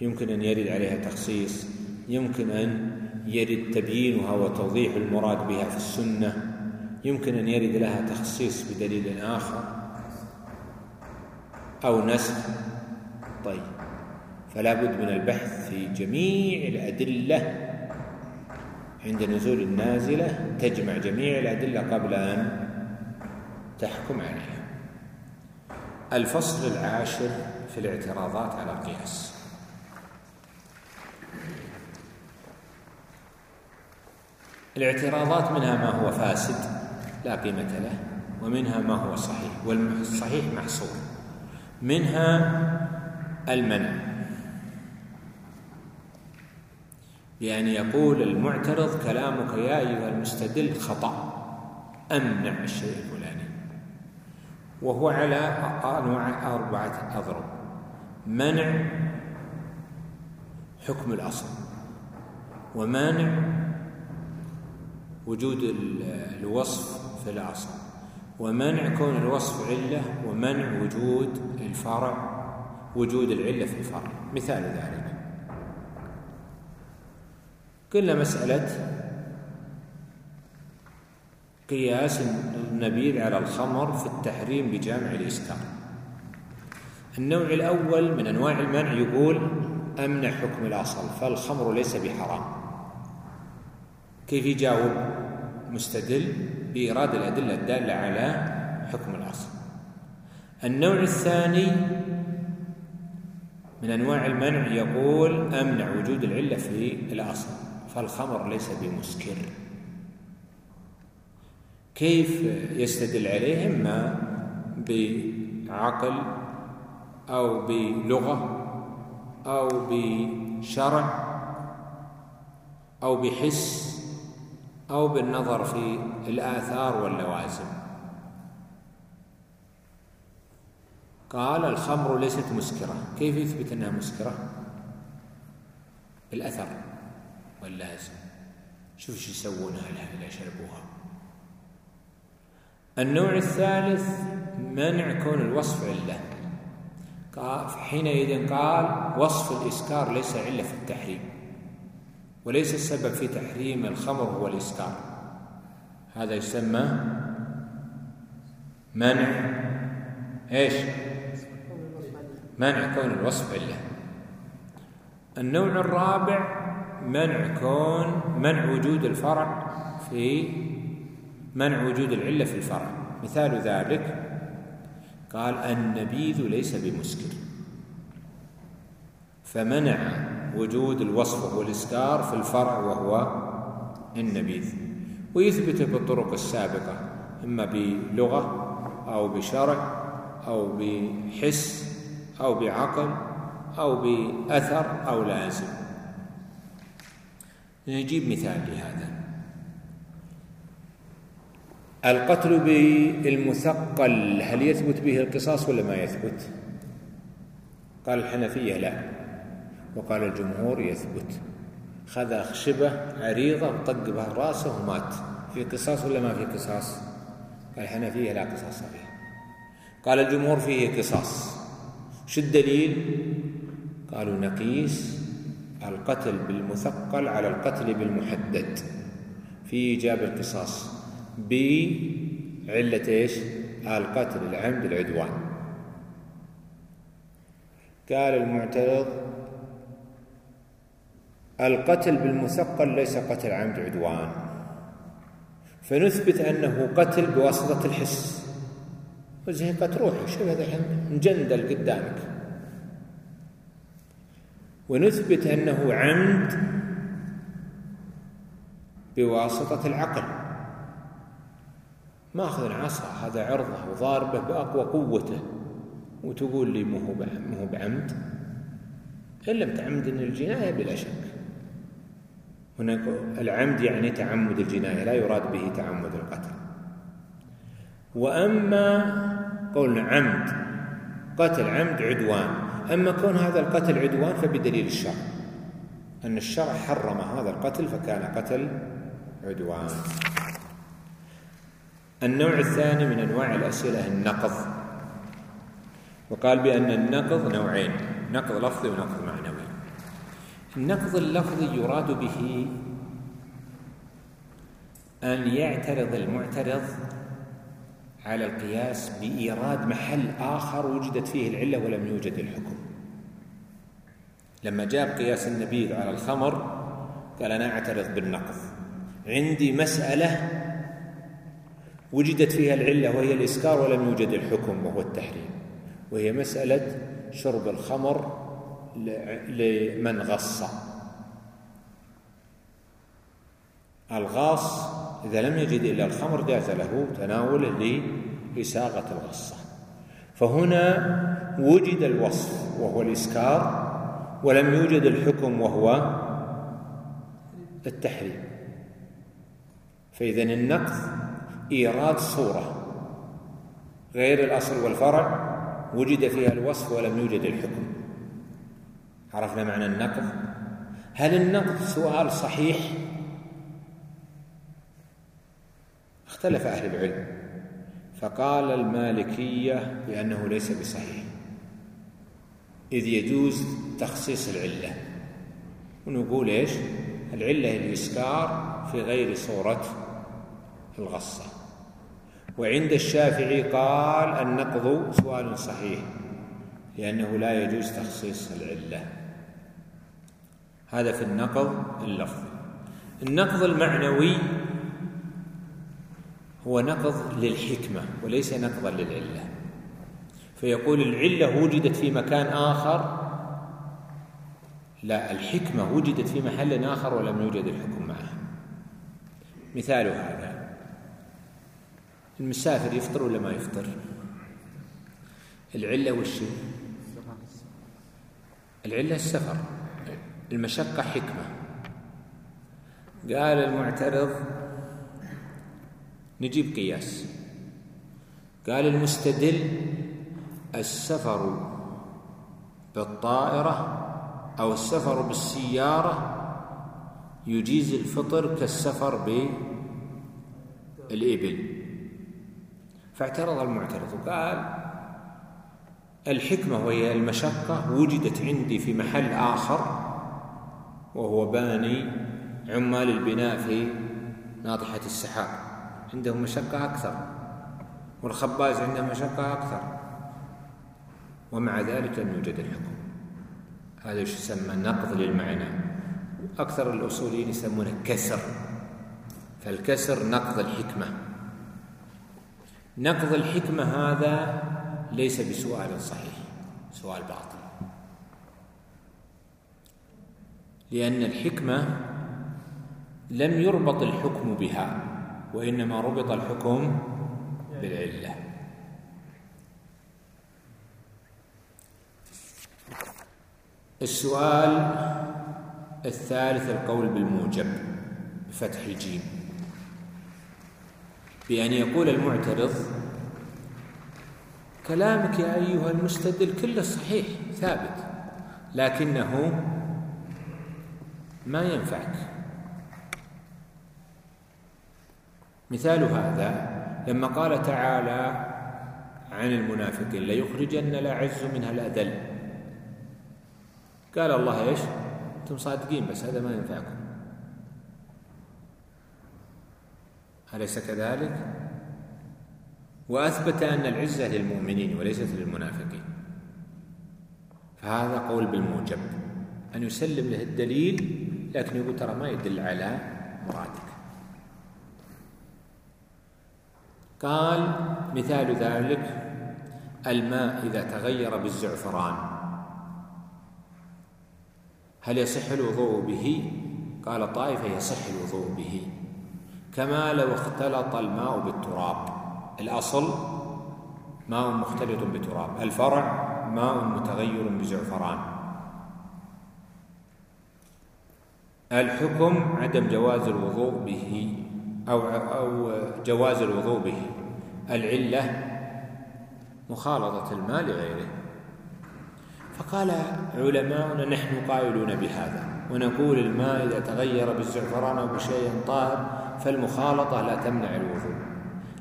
S1: يمكن أن يرد عليها تخصيص يمكن أن يرد تبيينها وتوضيح المراد بها في السنة يمكن أن يرد لها تخصيص بدليل آخر أو نسخ. طيب فلا بد من البحث في جميع الأدلة. عند نزول النازلة تجمع جميع الأدلة قبل أن تحكم عليها الفصل العاشر في الاعتراضات على القياس. الاعتراضات منها ما هو فاسد لا قيمة له ومنها ما هو صحيح والصحيح محصور. منها المنع. بأن يعني يقول المعترض كلامك يا أيها المستدل خطأ أمنع الشيء الفلاني. وهو على أنواع أربعة أضرب. منع حكم الأصل ومانع وجود الوصف في الأصل ومنع كون الوصف علة ومنع وجود الفرع وجود العلة في الفرع. مثال ذلك. قلنا مسألة قياس النبيذ على الخمر في التحريم بجامع الإسكار النوع الأول من أنواع المنع يقول أمنع حكم الأصل فالخمر ليس بحرام. كيف يجاوب مستدل بإيراد الأدلة الدالة على حكم الأصل؟ النوع الثاني من أنواع المنع يقول أمنع وجود العلة في الأصل فالخمر ليس بمسكر. كيف يستدل عليه؟ إما بعقل أو بلغة أو بشرع أو بحس أو بالنظر في الآثار واللوازم. قال الخمر ليست مسكرة. كيف يثبت أنها مسكرة؟ بالأثر واللازم. شوف إيش يسوون أهلها إذا شربوها. النوع الثالث منع كون الوصف علة. حينئذ قال وصف الإسكار ليس علة في التحريم وليس السبب في تحريم الخمر هو الإسكار. هذا يسمى منع إيش؟ منع كون الوصف علة. النوع الرابع منع كون منع وجود الفرع في منع وجود العلة في الفرع. مثال ذلك قال النبيذ ليس بمسكر. فمنع وجود الوصف والإسكار في الفرع وهو النبيذ. ويثبته بالطرق السابقة إما بلغة أو بشرع أو بحس أو بعقل أو بأثر أو لازم. نجيب مثال لهذا. القتل بالمثقل هل يثبت به القصاص ولا ما يثبت؟ قال الحنفية لا وقال الجمهور يثبت. خذ أخشبة عريضة وطق بها رأسه ومات. في قصاص ولا ما في قصاص؟ قال الحنفية لا قصاص فيه. قال الجمهور فيه قصاص. شو الدليل؟ قالوا نقيس القتل بالمثقل على القتل بالمحدد. في إيجاب القصاص. بعلة إيش؟ القتل العمد العدوان قال المعترض القتل بالمثقل ليس قتل عمد عدوان فنثبت أنه قتل بواسطة الحس. وزهقت روحه شوف هذا الحين؟ مجندل قدامك. ونثبت أنه عمد بواسطة العقل. ماخذ العصا هذا عرضه وضاربه بأقوى قوته. وتقول لي مو هو بعمد. إن لم تعمد الجناية بلا شك. هناك العمد يعني تعمد الجناية لا يراد به تعمد القتل. وأما قول عمد قتل عمد عدوان. أما كون هذا القتل عدوان فبدليل الشرع. أن الشرع حرم هذا القتل فكان قتل عدوان. النوع الثاني من أنواع الأسئلة النقض. وقال بأن النقض نوعين نقض لفظي ونقض معنوي. النقض اللفظي يراد به أن يعترض المعترض على القياس بإيراد محل آخر وجدت فيه العلة ولم يوجد الحكم. لما جاب قياس النبيذ على الخمر قال أنا أعترض بالنقض. عندي مسألة وجدت فيها العلة وهي الإسكار ولم يوجد الحكم وهو التحريم. وهي مسألة شرب الخمر لمن غص. الغاص إذا لم يجد إلا الخمر جاز له تناوله لإساغة الغصة. فهنا وجد الوصف وهو الإسكار ولم يوجد الحكم وهو التحريم. فإذا النقض إيراد صورة. غير الأصل والفرع وجد فيها الوصف ولم يوجد الحكم. عرفنا معنى النقض. هل النقض سؤال صحيح؟ اختلف أهل العلم. فقال المالكية بأنه ليس بصحيح. إذ يجوز تخصيص العلة. ونقول إيش؟ العلة الإسكار في غير صورة الغصة. وعند الشافعي قال النقض سؤال صحيح لأنه لا يجوز تخصيص العلة. هذا في النقض اللفظي النقض المعنوي هو نقض للحكمة وليس نقضا للعلة. فيقول العلة وجدت في مكان آخر لا الحكمة وجدت في محل آخر ولم يوجد الحكم معها. مثال هذا. المسافر يفطر ولا ما يفطر؟ العلة وش العلة السفر. المشقة حكمة. قال المعترض نجيب قياس. قال المستدل السفر بالطائرة أو السفر بالسيارة يجيز الفطر كالسفر بالإبل. فاعترض المعترض وقال الحكمة وهي المشقة وجدت عندي في محل آخر وهو باني عمال البناء في ناطحة السحاب. عندهم مشقة أكثر والخباز عنده مشقة أكثر ومع ذلك لم يوجد الحكم. هذا إيش يسمى نقض للمعنى. أكثر الأصوليين يسمونه كسر فالكسر نقض الحكمة. نقض الحكمة هذا ليس بسؤال صحيح سؤال باطل. لأن الحكمة لم يربط الحكم بها وإنما ربط الحكم بالعلة. السؤال الثالث القول بالموجب بفتح الجيم. بأن يقول المعترض كلامك يا أيها المستدل كله صحيح ثابت لكنه ما ينفعك. مثال هذا لما قال تعالى عن المنافقين ليخرجن الأعز منها الأذل. قال الله إيش؟ أنتم صادقين بس هذا ما ينفعكم. أليس كذلك؟ وأثبت أن العزة للمؤمنين وليست للمنافقين. فهذا قول بالموجب أن يسلم له الدليل لكن يقول ترى ما يدل على مرادك. قال مثال ذلك الماء إذا تغير بالزعفران. هل يصح الوضوء به؟ قال طائفة يصح الوضوء به. كما لو اختلط الماء بالتراب. الأصل ماء مختلط بتراب الفرع ماء متغير بزعفران. الحكم عدم جواز الوضوء به أو أو جواز الوضوء به. العلة مخالطة الماء لغيره. فقال علماؤنا نحن قائلون بهذا. ونقول الماء إذا تغير بالزعفران أو بشيء طاهر فالمخالطة لا تمنع الوضوء.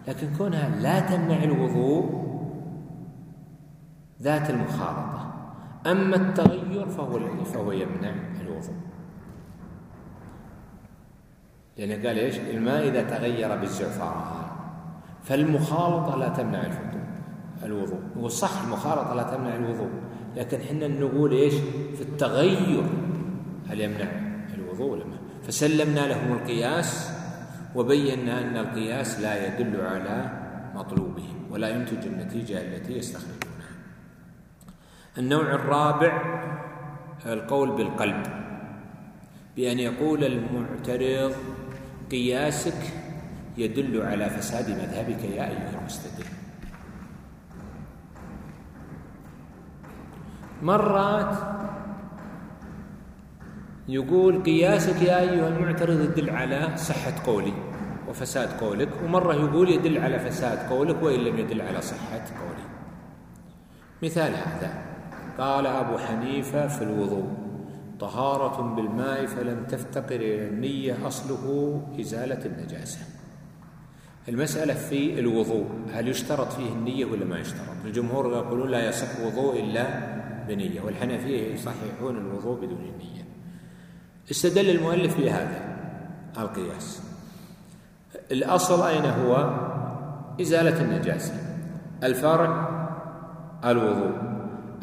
S1: لكن كونها لا تمنع الوضوء ذات المخالطة. أما التغير فهو فهو يمنع الوضوء. لأنه قال إيش؟ الماء إذا تغير بالزعفران. فالمخالطة لا تمنع الوضوء. الوضوء. هو صح المخالطة لا تمنع الوضوء. لكن حنا نقول إيش؟ في التغير. هل يمنع الوضوء لما فسلمنا لهم القياس وبينا أن القياس لا يدل على مطلوبهم ولا ينتج النتيجة التي يستخرجونها النوع الرابع القول بالقلب بأن يقول المعترض قياسك يدل على فساد مذهبك يا أيها المستدل. مرات يقول قياسك يا أيها المعترض يدل على صحة قولي. وفساد قولك ومرة يقول يدل على فساد قولك وإن لم يدل على صحة قولي. مثال هذا قال أبو حنيفة في الوضوء طهارة بالماء فلم تفتقر إلى النية أصله إزالة النجاسة. المسألة في الوضوء هل يشترط فيه النية ولا ما يشترط؟ الجمهور يقولون لا يصح وضوء إلا بنية والحنفية يصححون الوضوء بدون النية. استدل المؤلف بهذا القياس. الأصل أين هو؟ إزالة النجاسة. الفرع الوضوء.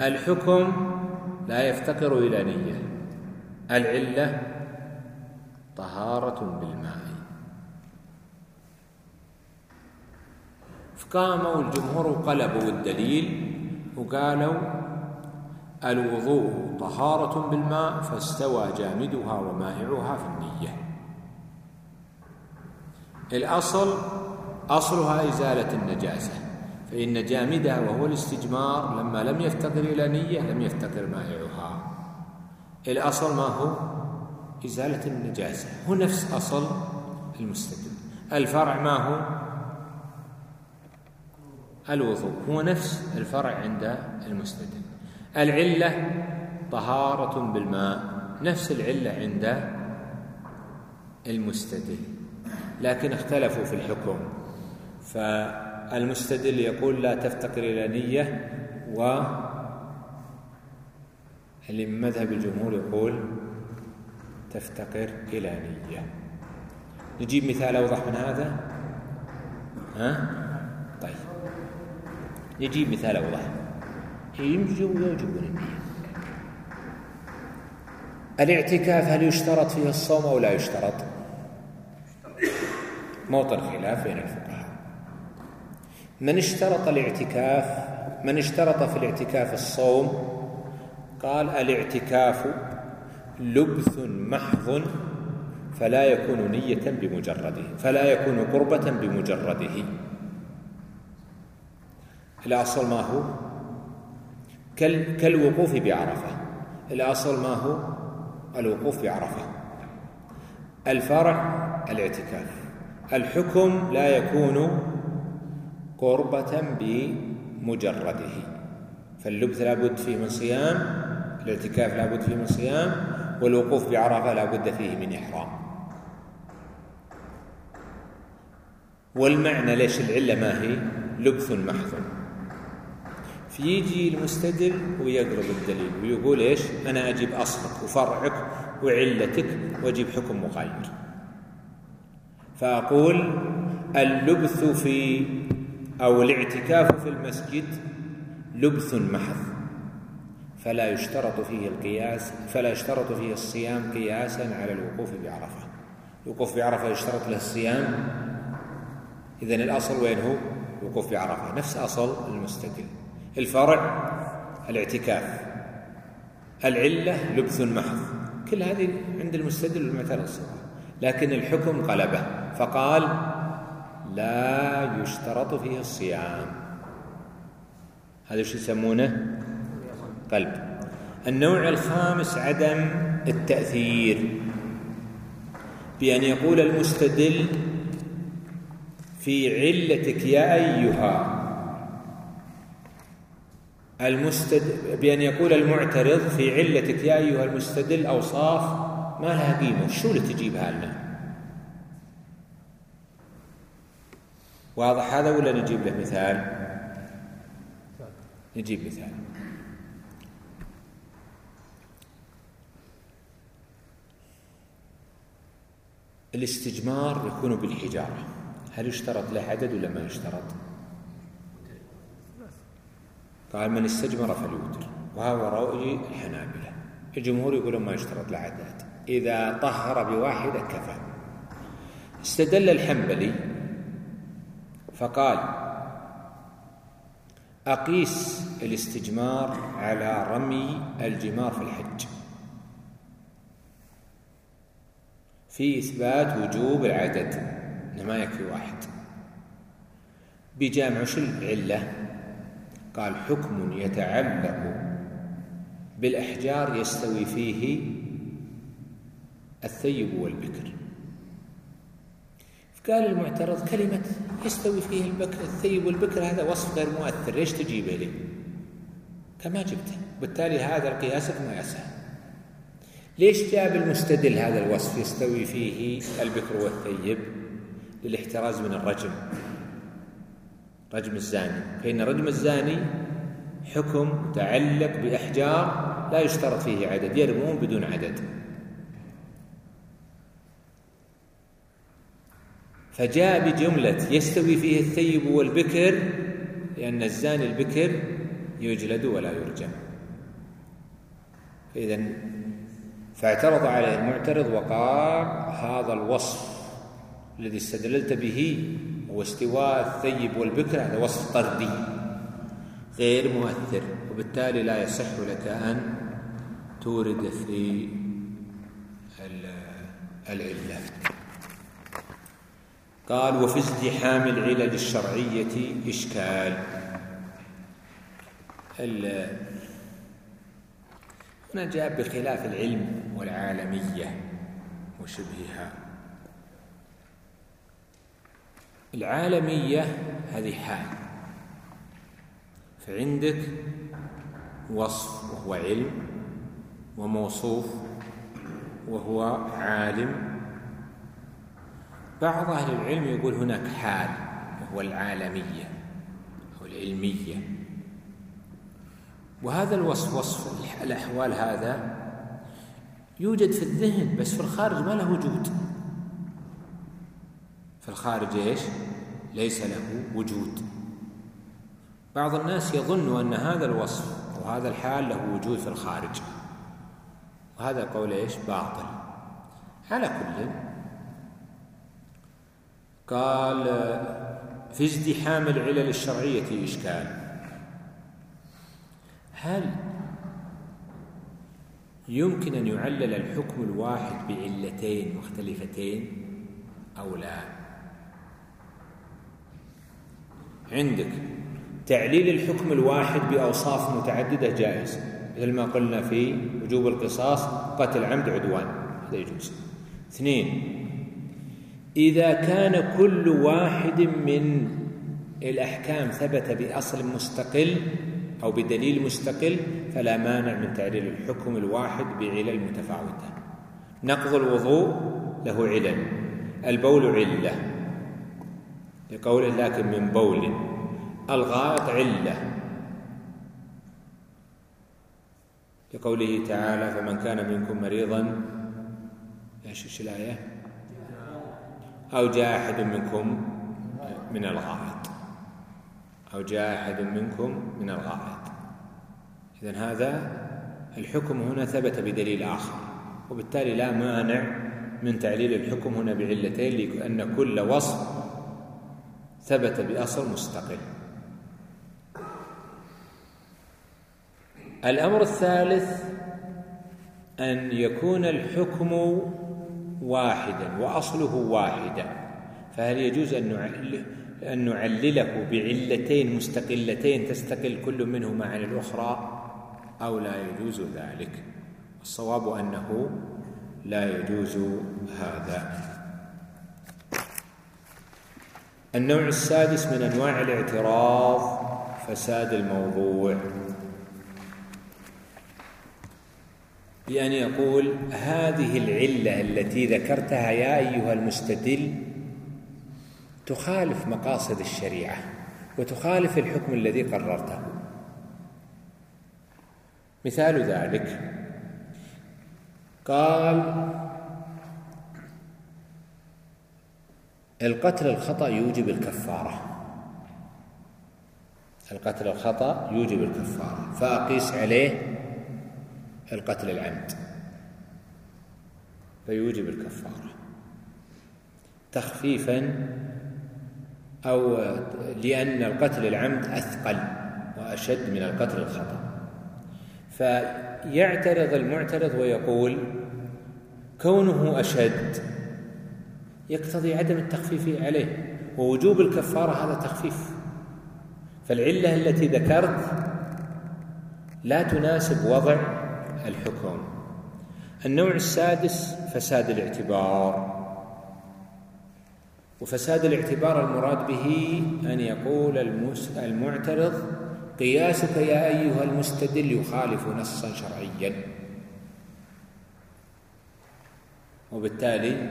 S1: الحكم لا يفتقر إلى نية. العلة طهارة بالماء. فقاموا الجمهور وقلبوا الدليل وقالوا الوضوء طهارة بالماء فاستوى جامدها ومائعها في النية. الأصل أصلها إزالة النجاسة فإن جامدها وهو الاستجمار لما لم يفتقر إلى نية لم يفتقر مائعها. الأصل ما هو؟ إزالة النجاسة. هو نفس أصل المستدل. الفرع ما هو؟ الوضوء. هو نفس الفرع عند المستدل. العلة طهارة بالماء. نفس العلة عند المستدل. لكن اختلفوا في الحكم. فالمستدل يقول لا تفتقر إلى نية و اللي من مذهب الجمهور يقول تفتقر إلى نية. نجيب مثال أوضح من هذا؟ ها؟ طيب. نجيب مثال أوضح. يجيبون النية. الاعتكاف هل يشترط فيه الصوم أو لا يشترط؟ موطن خلاف بين الفقهاء. من اشترط الاعتكاف من اشترط في الاعتكاف الصوم قال الاعتكاف لبث محض فلا يكون نية بمجرده فلا يكون قربة بمجرده. الأصل ما هو؟ كالوقوف بعرفة. الأصل ما هو؟ الوقوف بعرفة. الفرع الاعتكاف. الحكم لا يكون قربة بمجرده. فاللبث لابد فيه من صيام الاعتكاف لابد فيه من صيام والوقوف بعرفة لابد فيه من إحرام. والمعنى ليش العلة ما هي؟ لبث محض. فيجي المستدل ويقرب الدليل ويقول إيش؟ أنا أجيب أصلك وفرعك وعلتك وأجيب حكم مغاير. فأقول اللبث في أو الاعتكاف في المسجد لبث محض فلا يشترط فيه القياس فلا يشترط فيه الصيام قياسا على الوقوف بعرفة. الوقوف بعرفة يشترط له الصيام؟ اذا الأصل وين هو؟ الوقوف بعرفة نفس أصل المستدل. الفرع الاعتكاف العلة لبث محض. كل هذه عند المستدل والمعترض سواء لكن الحكم قلبه. فقال لا يشترط فيه الصيام. هذا شو يسمونه؟ قلب النوع الخامس عدم التأثير. بأن يقول المستدل في علتك يا أيها. المستد بأن يقول المعترض في علتك يا أيها المستدل أوصاف ما لها قيمة. شو اللي تجيبها لنا؟ واضح هذا ولا نجيب له مثال؟ نجيب مثال. الاستجمار يكون بالحجارة. هل يشترط له عدد ولا ما يشترط؟ قال من استجمر فليوتر. وهو رأي الحنابلة. الجمهور يقولون ما يشترط العدد إذا طهر بواحدة كفى. استدل الحنبلي فقال أقيس الاستجمار على رمي الجمار في الحج. في إثبات وجوب العدد ما يكفي واحد. بجامع شو العلة؟ قال حكم يتعلق بالأحجار يستوي فيه الثيب والبكر. قال المعترض كلمة يستوي فيه البكر الثيب والبكر هذا وصف غير مؤثر. ليش تجيبه لي؟ كما جبته. بالتالي هذا القياس يسهل ليش جاب المستدل هذا الوصف يستوي فيه البكر والثيب؟ للاحتراز من الرجم. رجم الزاني. فإن رجم الزاني حكم متعلق بأحجار لا يشترط فيه عدد يرمون بدون عدد. فجاء بجملة يستوي فيه الثيب والبكر لأن الزاني البكر يجلد ولا يرجم. فإذا فاعترض عليه المعترض وقال هذا الوصف الذي استدللت به واستواء الثيب والبكر هذا وصف طردي غير مؤثر وبالتالي لا يصح لك أن تورد في العلة. قال وفي ازدحام العلل الشرعية إشكال. هنا جاء بخلاف العلم والعالمية وشبهها. العالمية هذه حال. فعندك وصف وهو علم وموصوف وهو عالم بعض أهل العلم يقول هناك حال وهو العالمية أو العلمية. وهذا الوصف وصف الأحوال هذا يوجد في الذهن بس في الخارج ما له وجود. في الخارج إيش؟ ليس له وجود. بعض الناس يظن أن هذا الوصف وهذا الحال له وجود في الخارج. وهذا قول إيش؟ باطل. على كل قال في ازدحام العلل الشرعية إشكال. هل يمكن أن يعلل الحكم الواحد بعلتين مختلفتين أو لا؟ عندك تعليل الحكم الواحد بأوصاف متعددة جائز مثل ما قلنا في وجوب القصاص قتل عمد عدوان. هذا يجوز. اثنين إذا كان كل واحد من الأحكام ثبت بأصل مستقل أو بدليل مستقل فلا مانع من تعليل الحكم الواحد بعلل متفاوتة. نقض الوضوء له علل البول علة لقوله لكن من بول الغائط علة لقوله تعالى فمن كان منكم مريضا إيش الآية؟ أو جاء أحد منكم من الغائط. أو جاء أحد منكم من الغائط. اذا هذا الحكم هنا ثبت بدليل آخر وبالتالي لا مانع من تعليل الحكم هنا بعلتين لأن كل وصف ثبت بأصل مستقل. الأمر الثالث أن يكون الحكم واحدا وأصله واحدا فهل يجوز أن نعلله بعلتين مستقلتين تستقل كل منهما عن الأخرى أو لا يجوز ذلك؟ الصواب أنه لا يجوز هذا. النوع السادس من أنواع الاعتراض فساد الموضوع. بأن يقول هذه العلة التي ذكرتها يا أيها المستدل تخالف مقاصد الشريعة وتخالف الحكم الذي قررته. مثال ذلك قال القتل الخطأ يوجب الكفارة. القتل الخطأ يوجب الكفارة. فأقيس عليه القتل العمد. فيوجب الكفارة. تخفيفا أو لأن القتل العمد أثقل وأشد من القتل الخطأ. فيعترض المعترض ويقول كونه أشد يقتضي عدم التخفيف عليه ووجوب الكفارة هذا تخفيف. فالعلة التي ذكرت لا تناسب وضع الحكم. النوع السادس فساد الاعتبار. وفساد الاعتبار المراد به أن يقول المعترض قياسك يا أيها المستدل يخالف نصا شرعيا. وبالتالي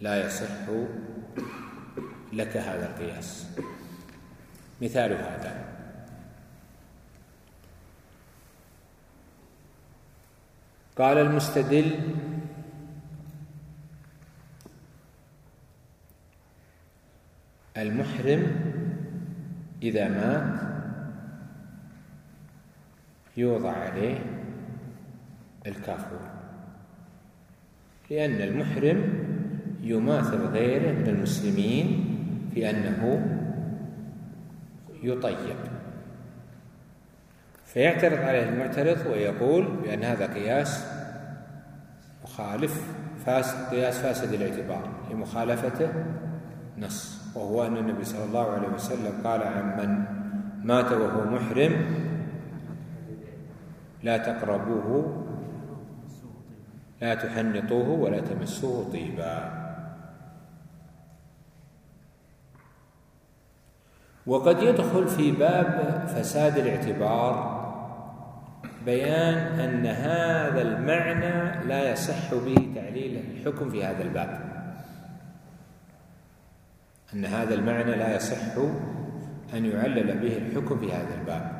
S1: لا يصح لك هذا القياس. مثال هذا. قال المستدل المحرم إذا مات يوضع عليه الكافور لأن المحرم يماثل غيره من المسلمين في أنه يطيب. فيعترض عليه المعترض ويقول بأن هذا قياس مخالف فاسد قياس فاسد الاعتبار لمخالفته نص. وهو أن النبي صلى الله عليه وسلم قال عن من مات وهو محرم لا تقربوه لا تحنطوه ولا تمسوه طيبا. وقد يدخل في باب فساد الاعتبار بيان أن هذا المعنى لا يصح به تعليل الحكم في هذا الباب. أن هذا المعنى لا يصح أن يعلل به الحكم في هذا الباب.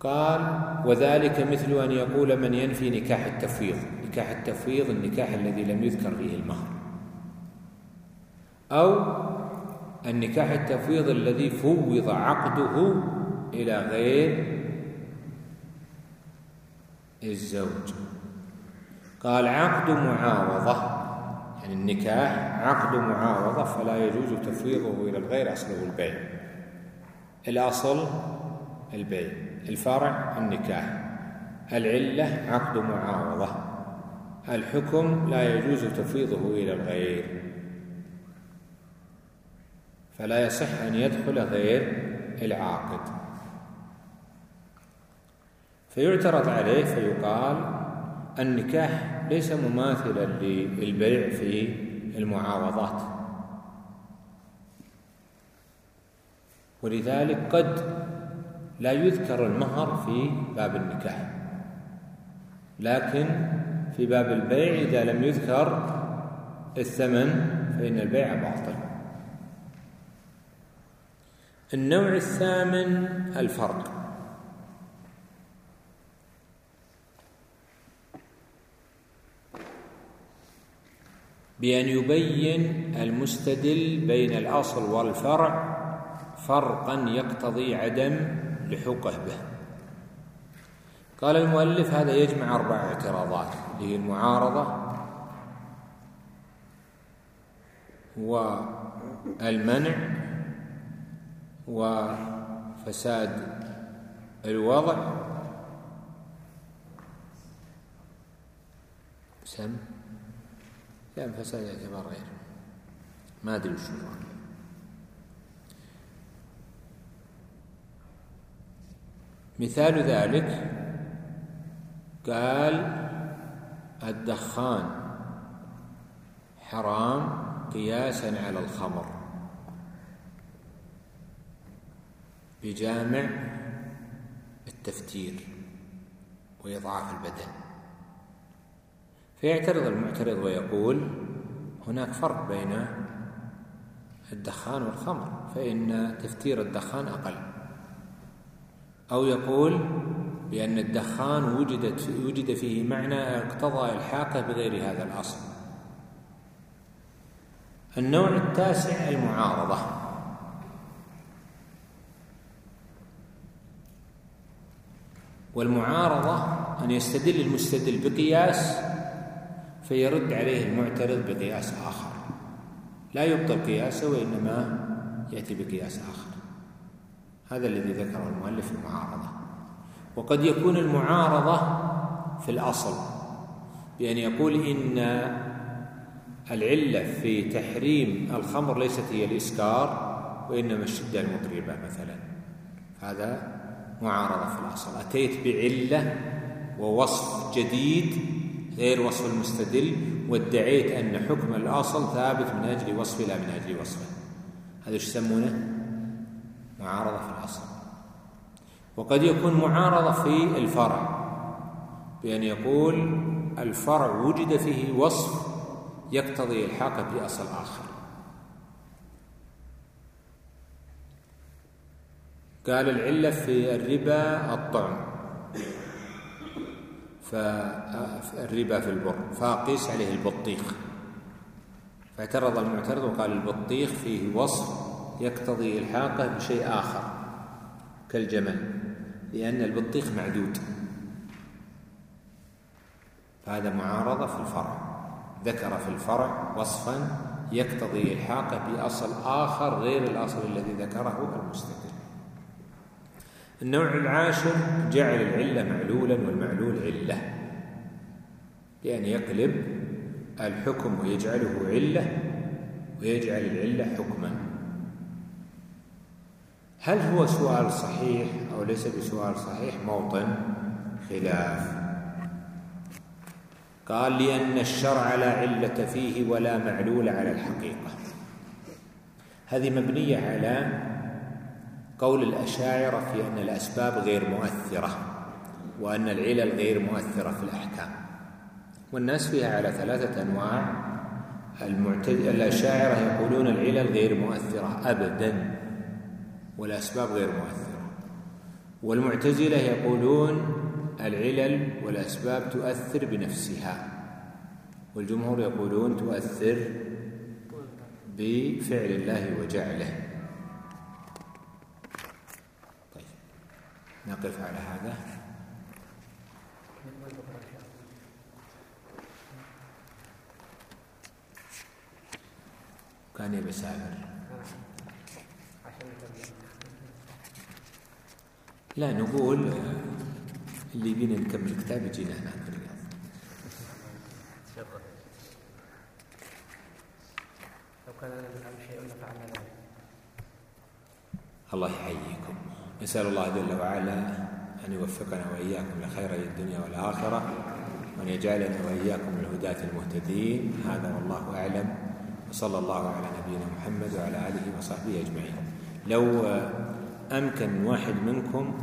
S1: قال وذلك مثل أن يقول من ينفي نكاح التفويض نكاح التفويض النكاح الذي لم يذكر فيه المهر. أو النكاح التفويض الذي فوض عقده إلى غير الزوج. قال عقد معاوضة يعني النكاح عقد معاوضة فلا يجوز تفويضه إلى الغير أصله البيع. الأصل البيع الفرع النكاح. العلة عقد معاوضة الحكم لا يجوز تفويضه إلى الغير. فلا يصح أن يدخل غير العاقد. فيعترض عليه فيقال النكاح ليس مماثلا للبيع في المعاوضات ولذلك قد لا يذكر المهر في باب النكاح لكن في باب البيع إذا لم يذكر الثمن فإن البيع باطل. النوع الثامن الفرق. بأن يبين المستدل بين الأصل والفرع فرقا يقتضي عدم لحوقه به. قال المؤلف هذا يجمع أربع اعتراضات اللي هي المعارضة والمنع وفساد الوضع. سم. لا فساد اعتبار غير. ما أدري وش مثال ذلك قال الدخان حرام قياسا على الخمر. بجامع التفتير وإضعاف البدن. فيعترض المعترض ويقول هناك فرق بين الدخان والخمر فإن تفتير الدخان أقل. أو يقول بأن الدخان وجدت وجد فيه معنى اقتضى الحاقة بغير هذا الأصل. النوع التاسع المعارضة. والمعارضة أن يستدل المستدل بقياس فيرد عليه المعترض بقياس آخر. لا يبطل قياسه وإنما يأتي بقياس آخر. هذا الذي ذكره المؤلف في المعارضة. وقد يكون المعارضة في الأصل بأن يقول إن العلة في تحريم الخمر ليست هي الإسكار وإنما الشدة المضربة مثلا. هذا معارضة في الأصل. أتيت بعلة ووصف جديد غير وصف المستدل وادعيت أن حكم الأصل ثابت من أجل وصفه لا من أجل وصفه هذا إيش يسمونه؟ معارضة في الأصل. وقد يكون معارضة في الفرع بأن يقول الفرع وجد فيه وصف يقتضي الحاقه بأصل آخر. قال العلة في الربا الطعم. فالربا في البر. فقيس عليه البطيخ. فاعترض المعترض وقال البطيخ فيه وصف يقتضي إلحاقه بشيء آخر كالجمل لأن البطيخ معدود. فهذا معارضة في الفرع. ذكر في الفرع وصفا يقتضي إلحاقه بأصل آخر غير الأصل الذي ذكره المستدل. النوع العاشر جعل العلة معلولا والمعلول علة. بأن يقلب الحكم ويجعله علة ويجعل العلة حكما. هل هو سؤال صحيح أو ليس بسؤال صحيح؟ موطن خلاف. قال لأن الشرع لا علة فيه ولا معلول على الحقيقة. هذه مبنية على قول الأشاعرة في أن الأسباب غير مؤثرة وأن العلل غير مؤثرة في الأحكام. والناس فيها على ثلاثة أنواع. الأشاعرة يقولون العلل غير مؤثرة أبدا والأسباب غير مؤثرة. والمعتزلة يقولون العلل والأسباب تؤثر بنفسها. والجمهور يقولون تؤثر بفعل الله وجعله. نقف على هذا. كان يبي يسافر. لا نقول اللي يبينا نكمل الكتاب يجينا هنا في الرياض. لو كان لنا شيء لفعلنا الله يحييكم. نسأل الله جل وعلا أن يوفقنا وإياكم لخير الدنيا والآخرة وأن يجعلنا وإياكم من الهداة المهتدين. هذا والله أعلم. وصلى الله على نبينا محمد وعلى آله وصحبه أجمعين. لو أمكن واحد منكم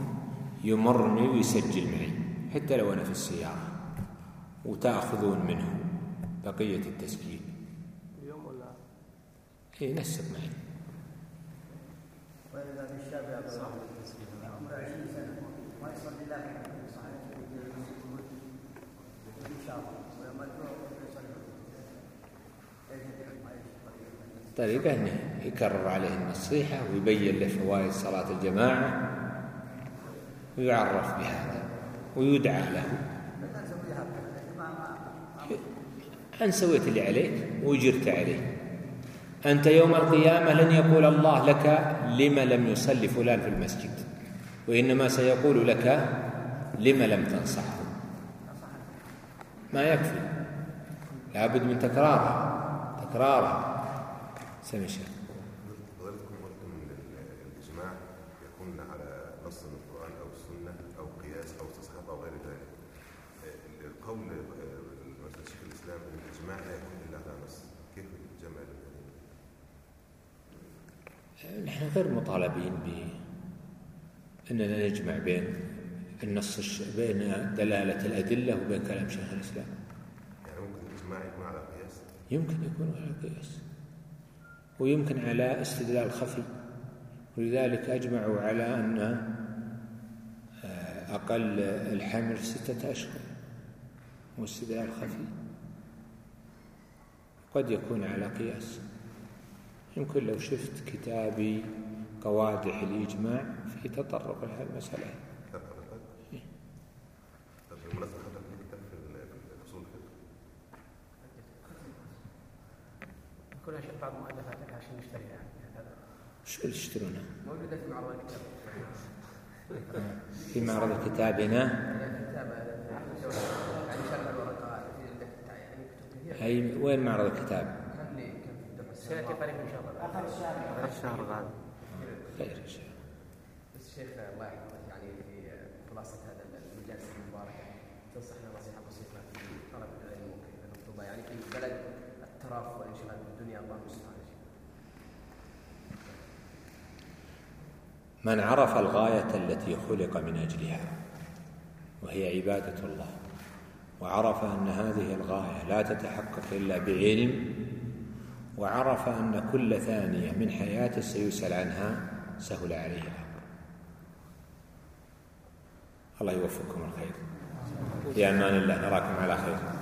S1: يمرني ويسجل معي حتى لو أنا في السيارة وتأخذون منه بقية التسجيل. اليوم ولا؟ إيه نسق معي. وإذا في الشاب عمره 20 سنة ما طريقة أنه يكرر عليه النصيحة ويبين له فوائد صلاة الجماعة ويعرف بهذا ويدعى له. أن سويت اللي عليك وجرت عليه. أنت يوم القيامة لن يقول الله لك لما لم يصلي فلان في المسجد. وإنما سيقول لك لما لم تنصحه. ما يكفي. لابد من تكرارها تكرارها سمي نحن غير مطالبين بأننا نجمع بين النص بين دلالة الأدلة وبين كلام شيخ الإسلام.
S2: يعني ممكن الإجماع يكون على قياس؟
S1: يمكن يكون على قياس. ويمكن على استدلال خفي. ولذلك أجمعوا على أن آه، أقل الحمل ستة أشهر. واستدلال خفي. قد يكون على قياس. يمكن لو شفت كتابي قوادح الإجماع في تطرق لها المسألة.
S2: إيه؟ طيب
S1: كلها شيخ بعض مؤلفاتك عشان نشتريها شو اللي يشترونها؟ موجودة في معرض الكتاب. في معرض الكتاب هنا. يعني أي وين معرض الكتاب؟ سيأتي قريب إن شاء الله. آخر الشهر. آخر الشهر. غالب خير إن شاء الله. بس شيخ الله يحفظك يعني في خلاصه هذا المجالس المباركة. تنصحنا نصيحة بسيطة في طلب العلم وكيف نطلبه يعني في بلد التراف والانشغال بالدنيا الله المستعان. من عرف الغاية التي خلق من أجلها وهي عبادة الله وعرف أن هذه الغاية لا تتحقق إلا بعلم وعرف أن كل ثانية من حياته سيسأل عنها سهل عليه الأمر الله يوفقكم الخير. في أمان الله نراكم على خير.